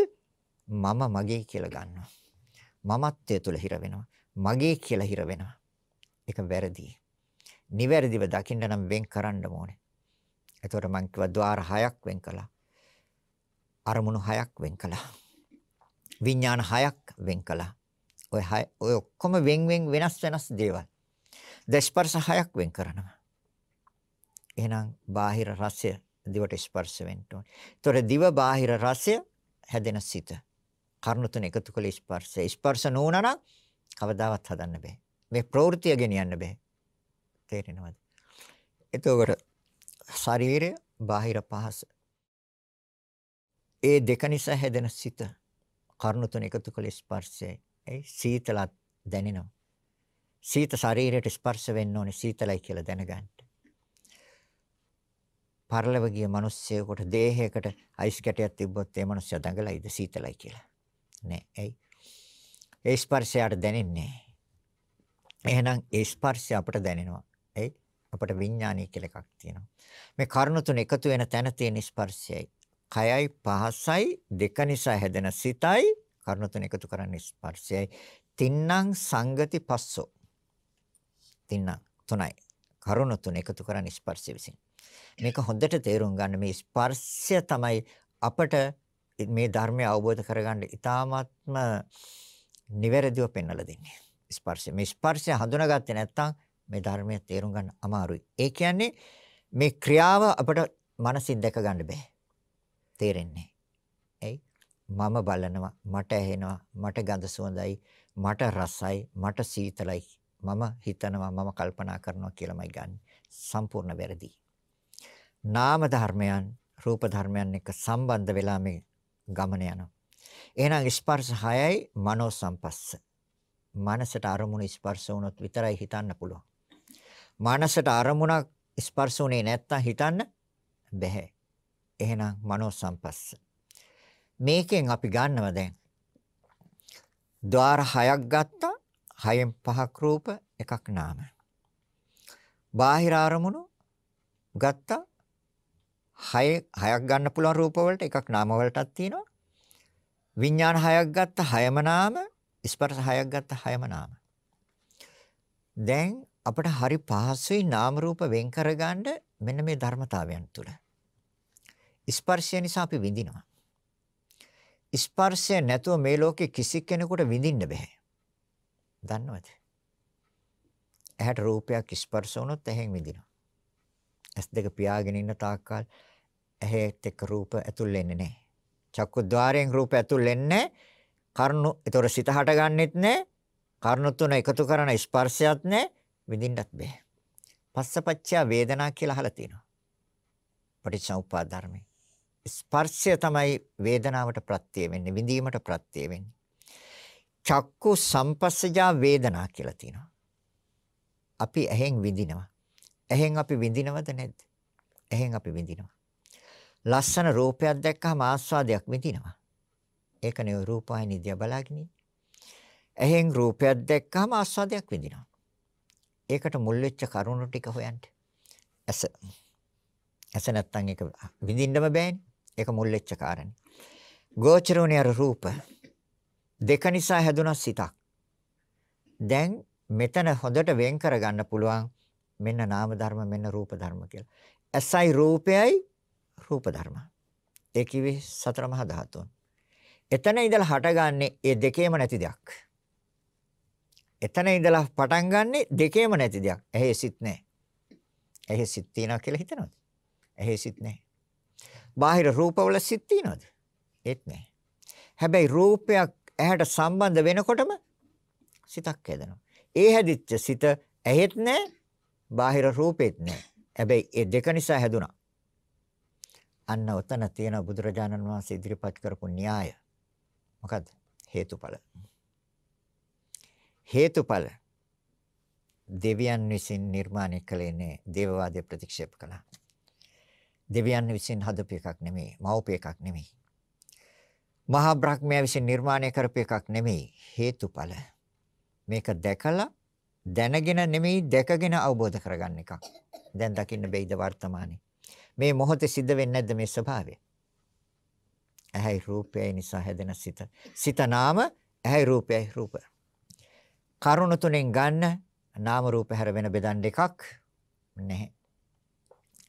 මම මගේ කියලා ගන්නවා. මමත්වය තුල හිර වෙනවා. මගේ කියලා හිර වෙනවා. ඒක වැරදි. නිවැරදිව දකින්න නම් වෙන් කරන්න ඕනේ. එතකොට මං කිව්වා ద్వාර හයක් වෙන් කළා. අරමුණු හයක් වෙන් කළා. විඥාන හයක් වෙන් කළා. ඔය ඔය ඔක්කොම වෙන් වෙන් වෙනස් වෙනස් දේවල්. දස්පර්ශ හයක් වෙන් කරනවා. එහෙනම් බාහිර රසය දිවට ස්පර්ශ වෙන්න ඕනේ. ඒතොර දිව බාහිර රසය හැදෙන සිත. කර්ණ තුන එකතු කළ ස්පර්ශය. ස්පර්ශ නොවුනා නම් කවදාවත් හදන්න බෑ. මේ ප්‍රවෘත්තිය ගෙනියන්න බෑ. තේරෙනවද? එතකොට ශරීරය බාහිර පහස ඒ දෙක නිසා හැදෙන සිත කර්ණ තුන එකතු කළ ස්පර්ශයයි ඒ සීතලත් දැනෙනවා. සීත ශරීරයට ස්පර්ශ වෙන්න ඕනේ සීතලයි කියලා දැනගන්න. පරලව ගිය මිනිස්සෙකුට දේහයකට අයිස් කැටයක් තිබ්බොත් ඒ මිනිස්සයා දඟලයිද සීතලයි කියලා. නෑ. ඇයි? ඒ ස්පර්ශයට දැනෙන්නේ එහෙනම් ඒ ස්පර්ශය අපට දැනෙනවා. ඇයි? අපට විඥානය කියලා එකක් තියෙනවා. මේ කර්ණ තුන එකතු වෙන තැන තියෙන ස්පර්ශයයි. කයයි පහසයි දෙක නිසා හැදෙන සිතයි කරුණු තුන එකතු කරන්නේ ස්පර්ශයයි. තින්නම් සංගති පස්සෝ. තින්නම් තුනයි. කරුණු තුන එකතු කරන්නේ ස්පර්ශය විසින්. මේක හොඳට තේරුම් ගන්න මේ ස්පර්ශය තමයි අපට මේ ධර්මය අවබෝධ කරගන්න ඉතාමත්ම නිවැරදිව පෙන්වලා දෙන්නේ. ස්පර්ශය. මේ ස්පර්ශය හඳුනාගත්තේ නැත්නම් මේ ධර්මය තේරුම් ගන්න අමාරුයි. ඒ කියන්නේ මේ ක්‍රියාව අපට මනසින් දැක ගන්න බෑ. තේරෙන්නේ. ඇයි? මම බලනවා මට ඇහෙනවා මට ගඳ සුවඳයි මට රසයි මට සීතලයි. මම හිතනවා මම කල්පනා කරනවා කියලාමයි ගන්න. සම්පූර්ණ වැරදි. නාම ධර්මයන් රූප ධර්මයන් එක්ක සම්බන්ධ වෙලා මේ ගමන යනවා. එහෙනම් ස්පර්ශ හයයි මනෝ සම්පස්ස. මනසට අරමුණු ස්පර්ශ වුණොත් විතරයි හිතන්න පුළුවන්. මනසට අරමුණක් ස්පර්ශ වුණේ නැත්තම් හිතන්න බැහැ. එහෙනම් මනෝ සම්පස්ස මේකෙන් අපි ගන්නවා දැන්. ద్వාර හයක් ගත්තා. හයෙන් පහක් රූප එකක් නාම. බාහිර අරමුණු ගත්තා. හය හයක් ගන්න පුළුවන් රූප වලට එකක් නාම වලටත් තියෙනවා. විඥාන හයක් ගත්ත හයම නාම ස්පර්ශ හයක් ගත්ත හයම නාම. දැන් අපිට හරි පහසුයි නාම රූප වෙන් කරගන්න මෙන්න මේ ධර්මතාවයන් තුල. ස්පර්ශය නිසා අපි විඳිනවා. ස්පර්ශය නැතුව මේ ලෝකේ කිසි කෙනෙකුට විඳින්න බෑ. දන්නවද? ඇහැට රූපයක් ස්පර්ශ වුණොත් ඇහෙන් විඳිනවා. ඇස් දෙක පියාගෙන ඉන්න තාක්කල් ඇහෙත් එක්ක රූප ඇතුල් වෙන්නේ නැහැ. චක්කු ద్వාරයෙන් රූප ඇතුල් වෙන්නේ කර්ණු. ඒතොර සිත හටගන්නෙත් නැහැ. කර්ණු තුන එකතු කරන ස්පර්ශයත් නැහැ. විඳින්නත් බෑ. පස්සපච්චය වේදනා කියලා අහලා තියෙනවා. පටිච්චසමුප්පාද ධර්මයේ. ස්පර්ශය තමයි වේදනාවට ප්‍රත්‍ය වෙන්නේ විඳීමට ප්‍රත්‍ය වෙන්නේ. චක්කු සම්පස්සජා වේදනා කියලා තියෙනවා. අපි ඇහෙන් විඳිනවා. ඇහෙන් අපි විඳිනවද නැද්ද? ඇහෙන් අපි විඳිනවා. ලස්සන රූපයක් දැක්කම ආස්වාදයක් විඳිනවා. ඒකනේ රූපවාහිනිය දිහා බලාගෙන ඇහෙන් රූපයක් දැක්කම ආස්වාදයක් විඳිනවා. ඒකට මුල් වෙච්ච කරුණු ටික හොයන්න. ඇස. ඇස නැත්තම් ඒක විඳින්නම බෑනේ. ඒක මුල් වෙච්ච කාරණේ. ගෝචරෝණේ අර රූප දෙක නිසා හැදුනා සිතක්. දැන් මෙතන හොඳට වෙන් කරගන්න පුළුවන් මෙන්න නාම ධර්ම මෙන්න රූප ධර්ම කියලා. ඇසයි රූපයයි රූප ධර්ම. ඒ කිවි සතර මහා ධාතුන්. එතන ඉඳලා හටගන්නේ ඒ දෙකේම නැති දෙයක්. එතන ඉඳලා පටන් ගන්නෙ දෙකේම නැති දෙයක්. ඇහි සිත් නැහැ. ඇහි සිත් තියනවා කියලා හිතනවද? ඇහි සිත් නැහැ. බාහිර රූපවල සිත් තියනවද? ඒත් නැහැ. හැබැයි රූපයක් ඇහැට සම්බන්ධ වෙනකොටම සිතක් හැදෙනවා. ඒ හැදිච්ච සිත ඇහෙත් නැහැ, බාහිර රූපෙත් නැහැ. හැබැයි ඒ දෙක නිසා හැදුනා. අන්න ඔතන තියෙන බුදුරජාණන් වහන්සේ ඉදිරිපත් කරපු න්‍යාය. මොකද්ද? හේතුඵල. හේතුඵල දෙවියන් විසින් නිර්මාණය කළේ නේ දේවවාදය ප්‍රතික්ෂේප කළා. දෙවියන් විසින් හදපු එකක් නෙමෙයි, මවපු එකක් නෙමෙයි. මහා බ්‍රහ්මයා විසින් නිර්මාණය කරපු එකක් නෙමෙයි, හේතුඵල. මේක දැකලා දැනගෙන නෙමෙයි දැකගෙන අවබෝධ කරගන්න එකක්. දැන් දකින්න බැයිද වර්තමානයේ. මේ මොහොතේ සිද්ධ වෙන්නේ නැද්ද මේ ස්වභාවය? ඇහැයි රූපයයි නිසා හැදෙන සිත. සිත නාම ඇහැයි රූපයයි රූප. කරුණ තුනෙන් ගන්න නාම රූප හැර වෙන බෙදන් දෙකක් නැහැ.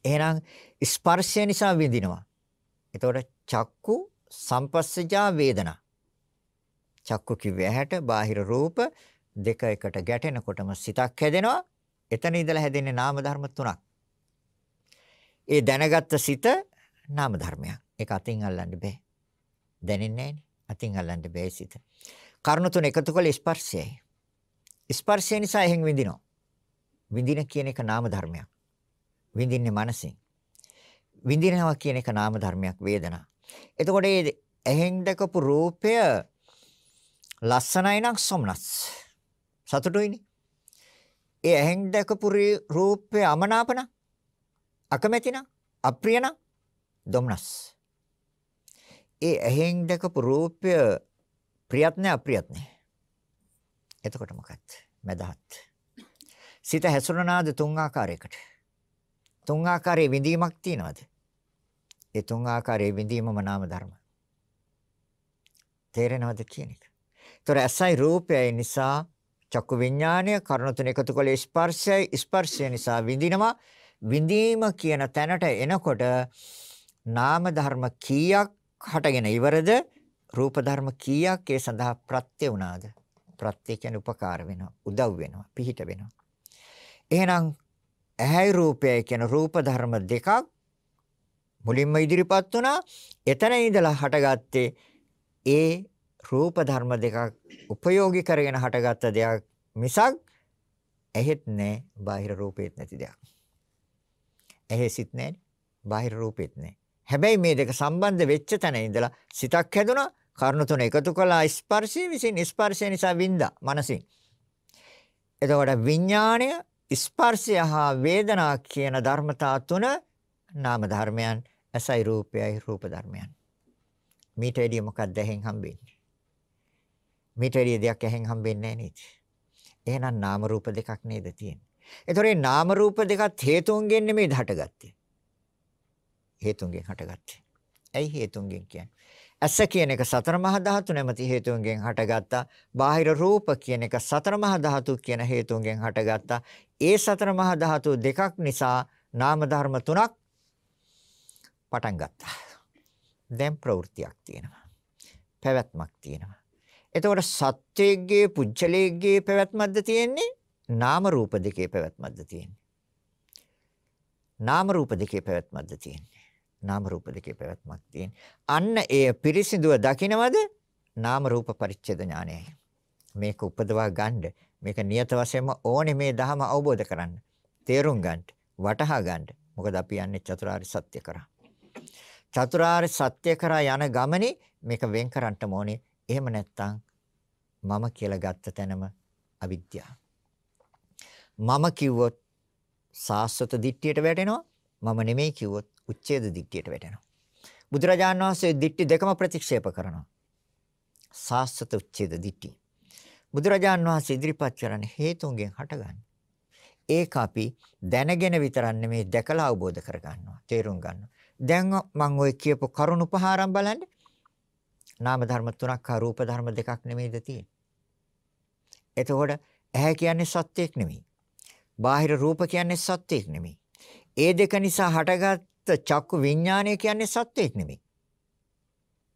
එහෙනම් ස්පර්ශය නිසා විඳිනවා. එතකොට චක්කු සම්පස්සජා වේදනා. චක්කු කිව්වේ ඇහැට බාහිර රූප දෙක එකට ගැටෙනකොටම සිතක් හැදෙනවා. එතන ඉඳලා හැදෙන්නේ නාම ධර්ම තුනක්. ඒ දැනගත්ත සිත නාම ධර්මයක්. ඒක අතින් අල්ලන්න බෑ. දැනෙන්නේ නැහැනේ. අතින් අල්ලන්න බෑ සිත. කරුණු තුන එකතු කළ ස්පර්ශයයි. ස්පර්ශය නිසා එහෙන් විඳිනවා. විඳින කියන එක නාම ධර්මයක්. විඳින්නේ මනසින්. විඳිනවා කියන එක නාම ධර්මයක් වේදනා. එතකොට මේ එහෙන් දැකපු රූපය ලස්සනයි නම් සොම්නස්. සතුටුයිනේ. ඒ එහෙන් දැකපු රූපය අමනාපන අකමැතිනම් අප්‍රියනම් දොම්නස්. ඒ ඇහෙන් දැකපු රූපය ප්‍රියත් නැහැ අප්‍රියත් නැහැ. එතකොට මොකක්ද? මදහත්. සිත හැසුරනාද තුන් ආකාරයකට. තුන් ආකාරයේ විඳීමක් තියනවාද? ඒ තුන් ආකාරයේ විඳීමම නාම ධර්ම. තේරෙනවද කියන එක? ඒතර ඇසයි රූපයයි නිසා චක්කු විඥානය කර්ණ තුන එකතු කළේ ස්පර්ශයයි ස්පර්ශය නිසා විඳිනවා විඳීම කියන තැනට එනකොට නාම ධර්ම කීයක් හටගෙන ඉවරද රූප ධර්ම කීයක් ඒ සඳහා ප්‍රත්‍ය වුණාද ප්‍රත්‍ය කියන්නේ උපකාර වෙනවා උදව් වෙනවා පිහිට වෙනවා එහෙනම් ඇහැයි රූපයයි කියන රූප ධර්ම දෙකක් මුලින්ම ඉදිරිපත් වුණා එතන ඉඳලා හටගත්තේ ඒ රූප ධර්ම දෙකක් උපයෝගී කරගෙන හටගත්ත දෙයක් මිසක් ඇහෙත් නැහැ බාහිර රූපෙත් නැති දෙයක් ඇහි සිත් නැහැ. බාහිර රූපෙත් නැහැ. හැබැයි මේ දෙක සම්බන්ධ වෙච්ච තැන ඉඳලා සිතක් හැදුනා. කර්ණ තුන එකතු කළා ස්පර්ශය විසින් ස්පර්ශය නිසා වින්දා මනසින්. එතකොට විඥාණය ස්පර්ශය හා වේදනා කියන ධර්මතා තුන නාම ධර්මයන් ඇසයි රූපයයි රූප ධර්මයන්. මීට එළිය මොකක්ද ඇහෙන් හම්බෙන්නේ? මීට එළිය දෙයක් ඇහෙන් හම්බෙන්නේ නැහැ නේද? එහෙනම් නාම රූප දෙකක් නේද තියෙන්නේ? ඒතොර මේ නාම රූප දෙකත් හේතුන්ගෙන් නෙමෙයි හටගත්තේ. හේතුන්ගෙන් හටගත්තේ. ඇයි හේතුන්ගෙන් කියන්නේ? ඇස කියන එක සතර මහා ධාතු නැමැති හේතුන්ගෙන් හටගත්තා. බාහිර රූප කියන එක සතර මහා ධාතු කියන හේතුන්ගෙන් හටගත්තා. ඒ සතර මහා ධාතු දෙකක් නිසා නාම ධර්ම තුනක් පටන් ගත්තා. දැන් ප්‍රවෘත්තියක් තියෙනවා. පැවැත්මක් තියෙනවා. එතකොට සත්‍යයේ පුජ්‍යලයේ පැවැත්මක්ද තියෙන්නේ? නාම රූප දෙකේ පැවැත්මක්ද තියෙන්නේ. නාම රූප දෙකේ පැවැත්මක්ද තියෙන්නේ. නාම රූප දෙකේ පැවැත්මක් තියෙන්නේ. අන්න ඒ පිරිසිදුව දකිනවද? නාම රූප පරිච්ඡේද ඥානයයි. මේක උපදවා ගන්න. මේක නියත වශයෙන්ම ඕනේ මේ ධහම අවබෝධ කරන්න. තේරුම් ගන්න. වටහා ගන්න. මොකද අපි යන්නේ චතුරාර්ය සත්‍ය කරා. චතුරාර්ය සත්‍ය කරා යන ගමනේ මේක වෙන් කරන්න ඕනේ. එහෙම නැත්නම් මම කියලා ගත්ත තැනම අවිද්‍යාව. මම කිව්වොත් සාස්වත දිට්ඨියට වැටෙනවා. මම නෙමෙයි කිව්වොත් උච්ඡේද දිට්ඨියට වැටෙනවා. බුදුරජාණන් වහන්සේ දිට්ඨි දෙකම ප්‍රතික්ෂේප කරනවා. සාස්වත උච්ඡේද දිට්ඨි. බුදුරජාණන් වහන්සේ ඉදිරිපත් කරන හේතුන්ගෙන් හටගන්නේ. ඒක අපි දැනගෙන විතරක් නෙමෙයි දැකලා අවබෝධ කරගන්නවා. තේරුම් ගන්නවා. දැන් මම ওই කියපු කරුණ උපහාරම් බලන්න. නාම ධර්ම තුනක් හා රූප ධර්ම දෙකක් නෙමෙයිද තියෙන්නේ. එතකොට ඇහැ කියන්නේ සත්‍යයක් නෙමෙයි. බාහිර රූප කියන්නේ සත්‍යයක් නෙමෙයි. ඒ දෙක නිසා හටගත්ත චක්කු විඥානය කියන්නේ සත්‍යයක් නෙමෙයි.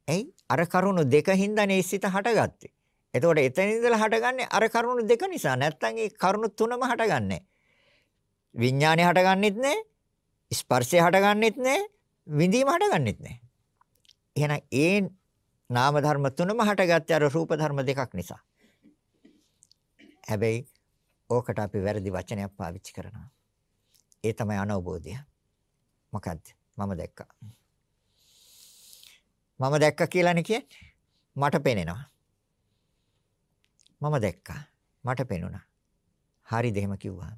එයි අර කරුණු දෙක හින්දානේ සිත හටගත්තේ. එතකොට එතන ඉඳලා හටගන්නේ අර කරුණු දෙක නිසා. නැත්තම් ඒ කරුණු තුනම හටගන්නේ විඥානය හටගන්නෙත් නැහැ. ස්පර්ශය හටගන්නෙත් නැහැ. විඳීම හටගන්නෙත් නැහැ. එහෙනම් ඒ නාම ධර්ම තුනම හටගත්තේ අර රූප ධර්ම දෙකක් නිසා. හැබැයි ඕකට අපි වැරදි වචනයක් පාවිච්චි කරනවා. ඒ තමයි අනවබෝධය. මොකද්ද? මම දැක්කා. මම දැක්කා කියලානේ කියන්නේ. මට පේනෙනවා. මම දැක්කා. මට පෙනුණා. හරිද එහෙම කිව්වා?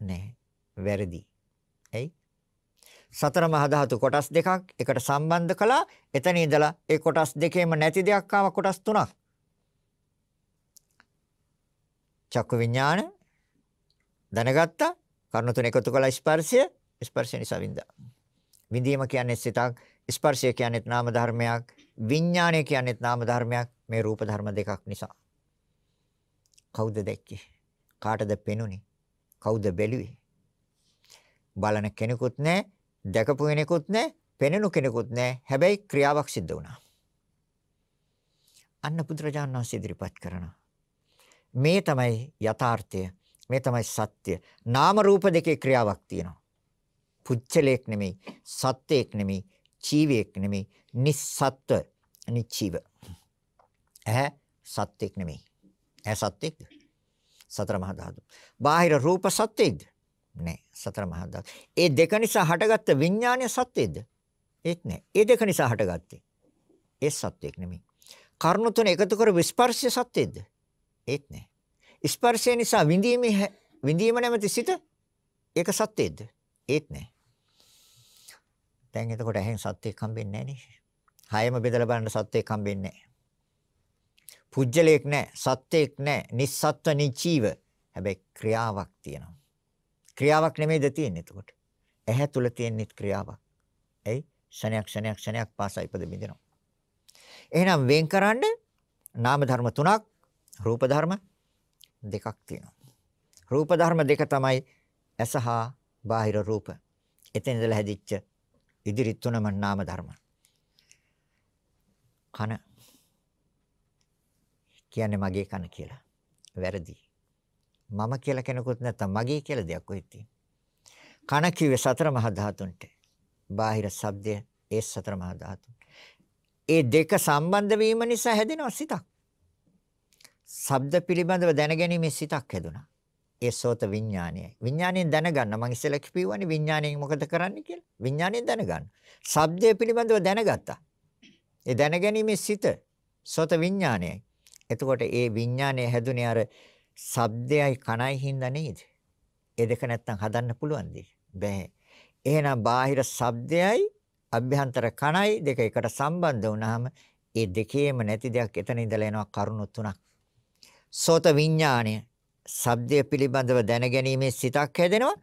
නෑ. වැරදි. ඇයි? සතර මහා ධාතු කොටස් දෙකක් එකට සම්බන්ධ කළා. එතන ඉඳලා ඒ කොටස් දෙකේම නැති දෙයක් ආව කොටස් තුනක්. චක්කු විඥාන දැනගත්තා. කර්ණ තුන එකතු කළා ස්පර්ශය. ස්පර්ශය නිසා වින්දා. විඳීම කියන්නේ සිතක්. ස්පර්ශය කියන්නේ නාම ධර්මයක්. විඥානය කියන්නේ නාම ධර්මයක්. මේ රූප ධර්ම දෙකක් නිසා. කවුද දැක්කේ? කාටද පෙනුනේ? කවුද බැලුවේ? බලන කෙනෙකුත් නැහැ, දැකපු කෙනෙකුත් නැහැ, පෙනෙනු කෙනෙකුත් නැහැ. හැබැයි ක්‍රියාවක් සිද්ධ වුණා. අන්න පුදුරජාණන් වහන්සේ ඉදිරිපත් කරනවා. මේ තමයි යථාර්ථය. මේ තමයි සත්‍ය. නාම රූප දෙකේ ක්‍රියාවක් තියෙනවා. පුච්චලයක් නෙමෙයි, සත්‍යයක් නෙමෙයි, ජීවයක් නෙමෙයි, නිස්සත්ත්ව, නිචීව. ඇහැ සත්‍යයක් නෙමෙයි. ඇහැ සත්‍යයක්ද? සතර මහා ධාතු. බාහිර රූප සත්‍යයක්ද? නෑ. සතර මහා ධාතු. ඒ දෙක නිසා හටගත්ත විඥානය සත්‍යයක්ද? ඒත් නෑ. ඒ දෙක නිසා හටගත්තේ. ඒ සත්‍යයක් නෙමෙයි. කර්ණ තුන එකතු කර විස්පර්ශය සත්‍යයක්ද? ඒත් නෑ. ස්පර්ශය නිසා විඳීම විඳීම නැමැති සිත ඒක සත්‍යයක්ද? ඒත් නෑ. දැන් එතකොට ඇහෙන් සත්‍යයක් හම්බෙන්නේ නැහැ නේ. හයම බෙදලා බලන්න සත්‍යයක් හම්බෙන්නේ නැහැ. පුජ්‍යලයක් නැහැ, සත්‍යයක් නැහැ, නිස්සත්ත්ව නිචීව. හැබැයි ක්‍රියාවක් තියෙනවා. ක්‍රියාවක් නෙමෙයිද තියෙන්නේ එතකොට. ඇහැ තුල තියෙන ක්‍රියාවක්. එයි ශණයක් ශණයක් ශණයක් පාසා ඉපද බින්දිනවා. එහෙනම් වෙන්කරන්න නාම ධර්ම තුනක් රූප ධර්ම දෙකක් තියෙනවා. රූප ධර්ම දෙක තමයි ඇස හා බාහිර රූප. එතන ඉඳලා හැදිච්ච ඉදිරි තුනම නාම ධර්ම. කන කියන්නේ මගේ කන කියලා. වැරදි. මම කියලා කෙනෙකුත් නැත්තම් මගේ කියලා දෙයක් කොහෙද තියෙන්නේ? කන කිව්වේ සතර මහා ධාතුන්ට. බාහිර ශබ්දය ඒ සතර මහා ධාතුන්. ඒ දෙක සම්බන්ධ වීම නිසා හැදෙනවා සිතක්. ශබ්ද පිළිබඳව දැනගැනීමේ සිතක් හැදුනා. ඒ සෝත විඥානයයි. විඥාණයෙන් දැනගන්න මම ඉස්සෙල්ලා කිව්වනේ විඥාණයෙන් මොකද කරන්නේ කියලා. විඥාණයෙන් දැනගන්න. ශබ්දය පිළිබඳව දැනගත්තා. ඒ දැනගැනීමේ සිත සෝත විඥානයයි. එතකොට ඒ විඥානය හැදුනේ අර ශබ්දයයි කණයි හින්දා නේද? ඒ දෙක නැත්තම් හදන්න පුළුවන්ද? බෑ. එහෙනම් බාහිර ශබ්දයයි අභ්‍යන්තර කණයි දෙක එකට සම්බන්ධ වුණාම ඒ දෙකේම නැති දෙයක් එතන ඉඳලා එනවා කරුණු තුනක්. සෝත විඥාණය ශබ්දය පිළිබඳව දැනගැනීමේ සිතක් හැදෙනවා.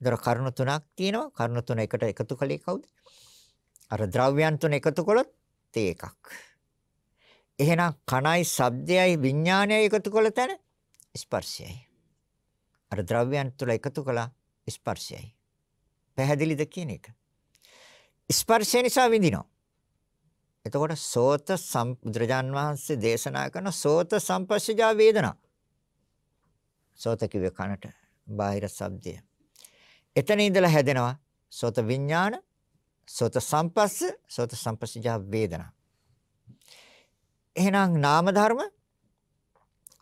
ඒතර කරුණු තුනක් තියෙනවා. කරුණු තුන එකට එකතු කළේ කවුද? අර ද්‍රව්‍යයන් තුන එකතු කළොත් තේ එකක්. එහෙනම් කණයි ශබ්දයයි විඥානයයි එකතු කළ තැන ස්පර්ශයයි. අර ද්‍රව්‍යයන් තුල එකතු කළා ස්පර්ශයයි. පැහැදිලිද කියන එක? ස්පර්ශය නිසා විඳිනවා. එතකොට සෝත සම්බුද්ධජාන් වහන්සේ දේශනා කරන සෝත සම්පස්සජා වේදනා. සෝත කිව්වේ කනට බාහිර ශබ්දය. එතන ඉඳලා හැදෙනවා සෝත විඥාන, සෝත සම්පස්ස, සෝත සම්පස්සජා වේදනා. එහෙනම් නාම ධර්ම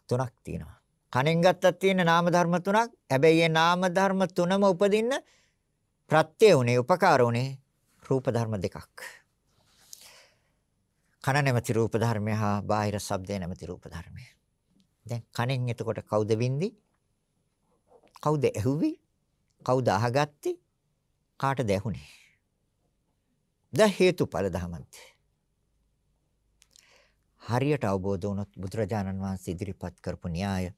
තුනක් තියෙනවා. කනෙන් ගත්තත් තියෙන නාම ධර්ම තුනක්. හැබැයි මේ නාම ධර්ම තුනම උපදින්න ප්‍රත්‍ය උනේ, උපකාර උනේ රූප ධර්ම දෙකක්. කන නැමැති රූප ධර්මය හා බාහිර ශබ්දය නැමැති රූප ධර්මය. දැන් කනෙන් එතකොට කවුද වින්දි? කවුද ඇහුවි? කවුද අහගත්තේ? කාටද ඇහුනේ? ද හේතුඵල ධමන්ත. හරියට අවබෝධ වුණොත් බුදුරජාණන් වහන්සේ ඉදිරිපත් කරපු න්‍යාය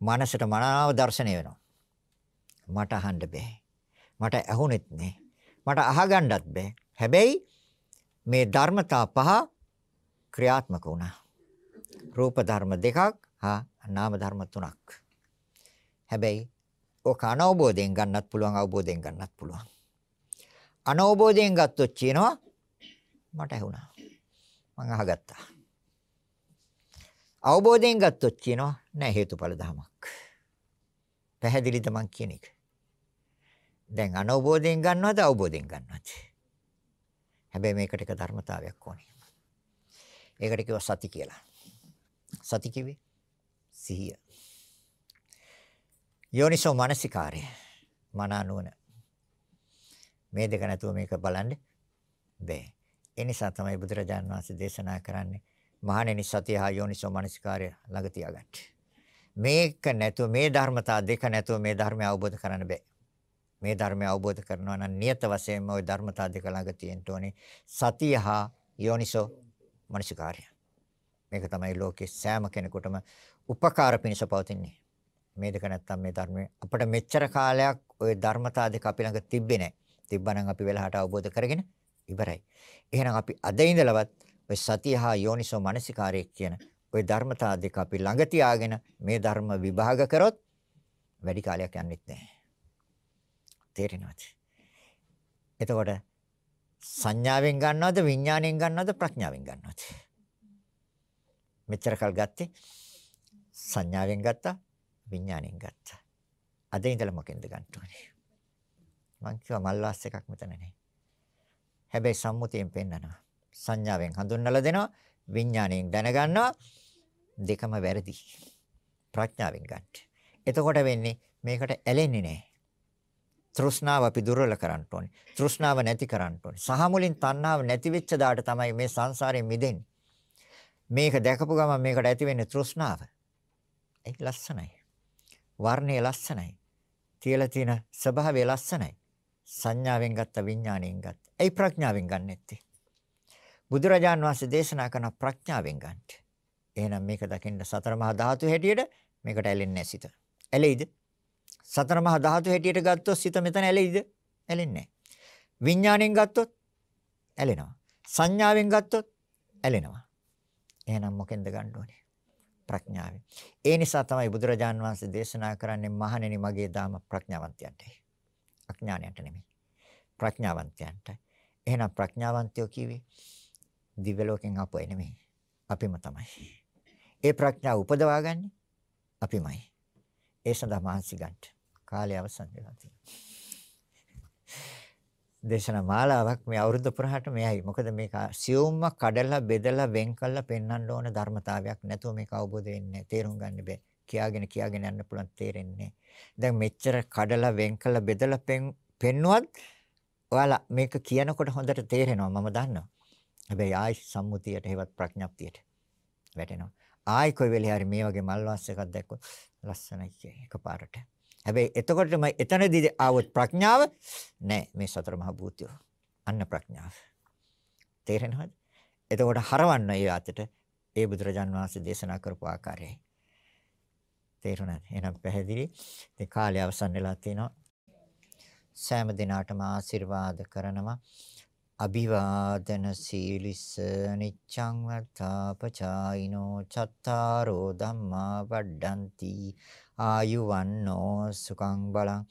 මනසට මනාව දැర్శණය වෙනවා. මට අහන්න බෑ. මට ඇහුනෙත් නෑ. මට අහගන්නත් බෑ. හැබැයි මේ ධර්මතා පහ ක්‍රියාත්මක වුණා. රූප ධර්ම දෙකක් හා නාම ධර්ම තුනක්. හැබැයි ඔක අනවබෝධයෙන් ගන්නත් පුළුවන් අවබෝධයෙන් ගන්නත් පුළුවන්. අනවබෝධයෙන් ගත්තොත් කියනවා මට ඇහුණා. මං අහගත්තා. අවබෝධයෙන් ගත්තොත් කියනවා නෑ හේතුඵල ධමයක්. පැහැදිලිද මං කියන එක? දැන් අනවබෝධයෙන් ගන්නවද අවබෝධයෙන් ගන්නවද? හැබැයි මේකට එක ධර්මතාවයක් ඕනේ. ඒකට කිව්වා සති කියලා. සති කිව්වේ සිහිය. යෝනිසෝ මනසිකාරය. මනානුවන. මේ දෙක නැතුව මේක බලන්න බෑ. ඒ නිසා තමයි බුදුරජාන් වහන්සේ දේශනා කරන්නේ මහණෙනි සතිය හා යෝනිසෝ මනසිකාරය ළඟ තියාගන්න. මේක නැතුව මේ ධර්මතා දෙක නැතුව මේ ධර්මය අවබෝධ කරන්න බෑ. මේ ධර්මය අවබෝධ කරනවා නම් නියත වශයෙන්ම ওই ධර්මතා දෙක ළඟ තියෙන්න ඕනේ. සතිය හා යෝනිසෝ මනසිකාරය. මේක තමයි ලෝකේ සෑම කෙනෙකුටම උපකාර පිණිස පවතින්නේ. මේ දෙක නැත්තම් මේ ධර්මයේ අපිට මෙච්චර කාලයක් ওই ධර්මතා දෙක අපි ළඟ තිබ්බේ නැහැ. තිබ්බනම් අපි වෙලහට අවබෝධ කරගෙන ඉවරයි. එහෙනම් අපි අද ඉඳලවත් ඔය සතිය හා යෝනිසෝ මනසිකාරය කියන ওই ධර්මතා දෙක අපි ළඟ තියාගෙන මේ ධර්ම විභාග කරොත් වැඩි කාලයක් යන්නෙත් නැහැ. තේරෙනවද? එතකොට සංඥාවෙන් ගන්නවද විඥාණයෙන් ගන්නවද ප්‍රඥාවෙන් ගන්නවද? මෙච්චර කල් ගත්තේ සංඥාවෙන් ගත්තා විඥාණයෙන් ගත්තා. අද ඉඳලා මොකෙන්ද ගන්න ඕනේ? මං කිව්වා මල්වාස් එකක් මෙතන නැහැ. හැබැයි සම්මුතියෙන් පෙන්නනවා. සංඥාවෙන් හඳුන්වලා දෙනවා විඥාණයෙන් දැනගන්නවා දෙකම වැරදි. ප්‍රඥාවෙන් ගන්න. එතකොට වෙන්නේ මේකට ඇලෙන්නේ නැහැ. තෘෂ්ණාව අපි දුර්වල කරන්න ඕනේ. තෘෂ්ණාව නැති කරන්න ඕනේ. සහ මුලින් තණ්හාව නැති වෙච්ච දාට තමයි මේ සංසාරයෙන් මිදෙන්නේ. මේක දැකපු ගමන් මේකට ඇති වෙන්නේ තෘෂ්ණාව. ඒක ලස්සනයි. වර්ණය ලස්සනයි. තියලා තියෙන ස්වභාවය ලස්සනයි. සංඥාවෙන් ගත්ත විඥාණයෙන් ගත්ත. ඒ ප්‍රඥාවෙන් ගන්න නැත්තේ. බුදුරජාන් වහන්සේ දේශනා කරන ප්‍රඥාවෙන් ගන්නට. එහෙනම් මේක දකින්න සතර මහා ධාතු හැටියට මේකට ඇලෙන්නේ නැහැ සිත. ඇලෙයිද? සතර මහා ධාතු හැටියට ගත්තොත් සිත මෙතන ඇලෙයිද? ඇලෙන්නේ නැහැ. විඥාණයෙන් ගත්තොත් ඇලෙනවා. සංඥාවෙන් ගත්තොත් ඇලෙනවා. එහෙනම් මොකෙන්ද ගන්න ඕනේ? ප්‍රඥාවෙන්. ඒ නිසා තමයි බුදුරජාන් වහන්සේ දේශනා කරන්නේ මහණෙනි මගේ දාම ප්‍රඥාවන්තයන්ටයි. අඥානයන්ට නෙමෙයි. ප්‍රඥාවන්තයන්ට. එහෙනම් ප්‍රඥාවන්තයෝ කිව්වේ දිව්‍ය ලෝකෙන් ආපු අය නෙමෙයි. අපිම තමයි. ඒ ප්‍රඥාව උපදවාගන්නේ අපිමයි. ඒ සඳහා මහන්සි ගන්න. කාලය අවසන් වෙලා තියෙනවා. දේශනා මාලාවක් මේ අවුරුද්ද පුරාට මෙයයි. මොකද මේක සියුම්ම කඩලා බෙදලා වෙන් කළා පෙන්වන්න ඕන ධර්මතාවයක් නැතුව මේක අවබෝධ වෙන්නේ තේරුම් ගන්න බෑ. කියාගෙන කියාගෙන යන්න පුළුවන් තේරෙන්නේ දැන් මෙච්චර කඩලා වෙන් කළා බෙදලා පෙන්නුවත් ඔයාලා මේක කියනකොට හොඳට තේරෙනවා මම දන්නවා. හැබැයි ආයි සම්මුතියට හේවත් ප්‍රඥප්තියට වැටෙනවා. ආයි කොයි වෙලේ හරි මේ වගේ මල්වාස් එකක් දැක්කොත් ලස්සනයි කිය එකපාරට. හැබැයි එතකොටම එතනදී ආවොත් ප්‍රඥාව නෑ මේ සතර මහා භූතය. අන්න ප්‍රඥාව. තේරෙනවද? එතකොට හරවන්න ඒ අතට ඒ බුදුරජාන් වහන්සේ දේශනා කරපු ආකාරයයි. තේරුණාද? එහෙනම් පැහැදිලි. ඉතින් කාලය අවසන් වෙලා තිනවා. සෑම දිනාටම ආශිර්වාද කරනවා. අභිවාදන සීලිස නිච්ඡං වත්තාපචායිනෝ චත්තාරෝ ධම්මා වඩ්ඩಂತಿ ආයුවන්නෝ සුඛං බලං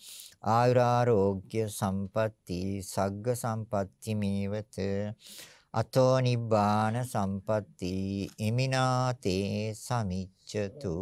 ආයුරාෝග්‍ය සම්පatti සග්ග සම්පatti මේවත අතෝ නිබ්බාන සම්පatti ඉමිනාතේ සමිච්ඡතු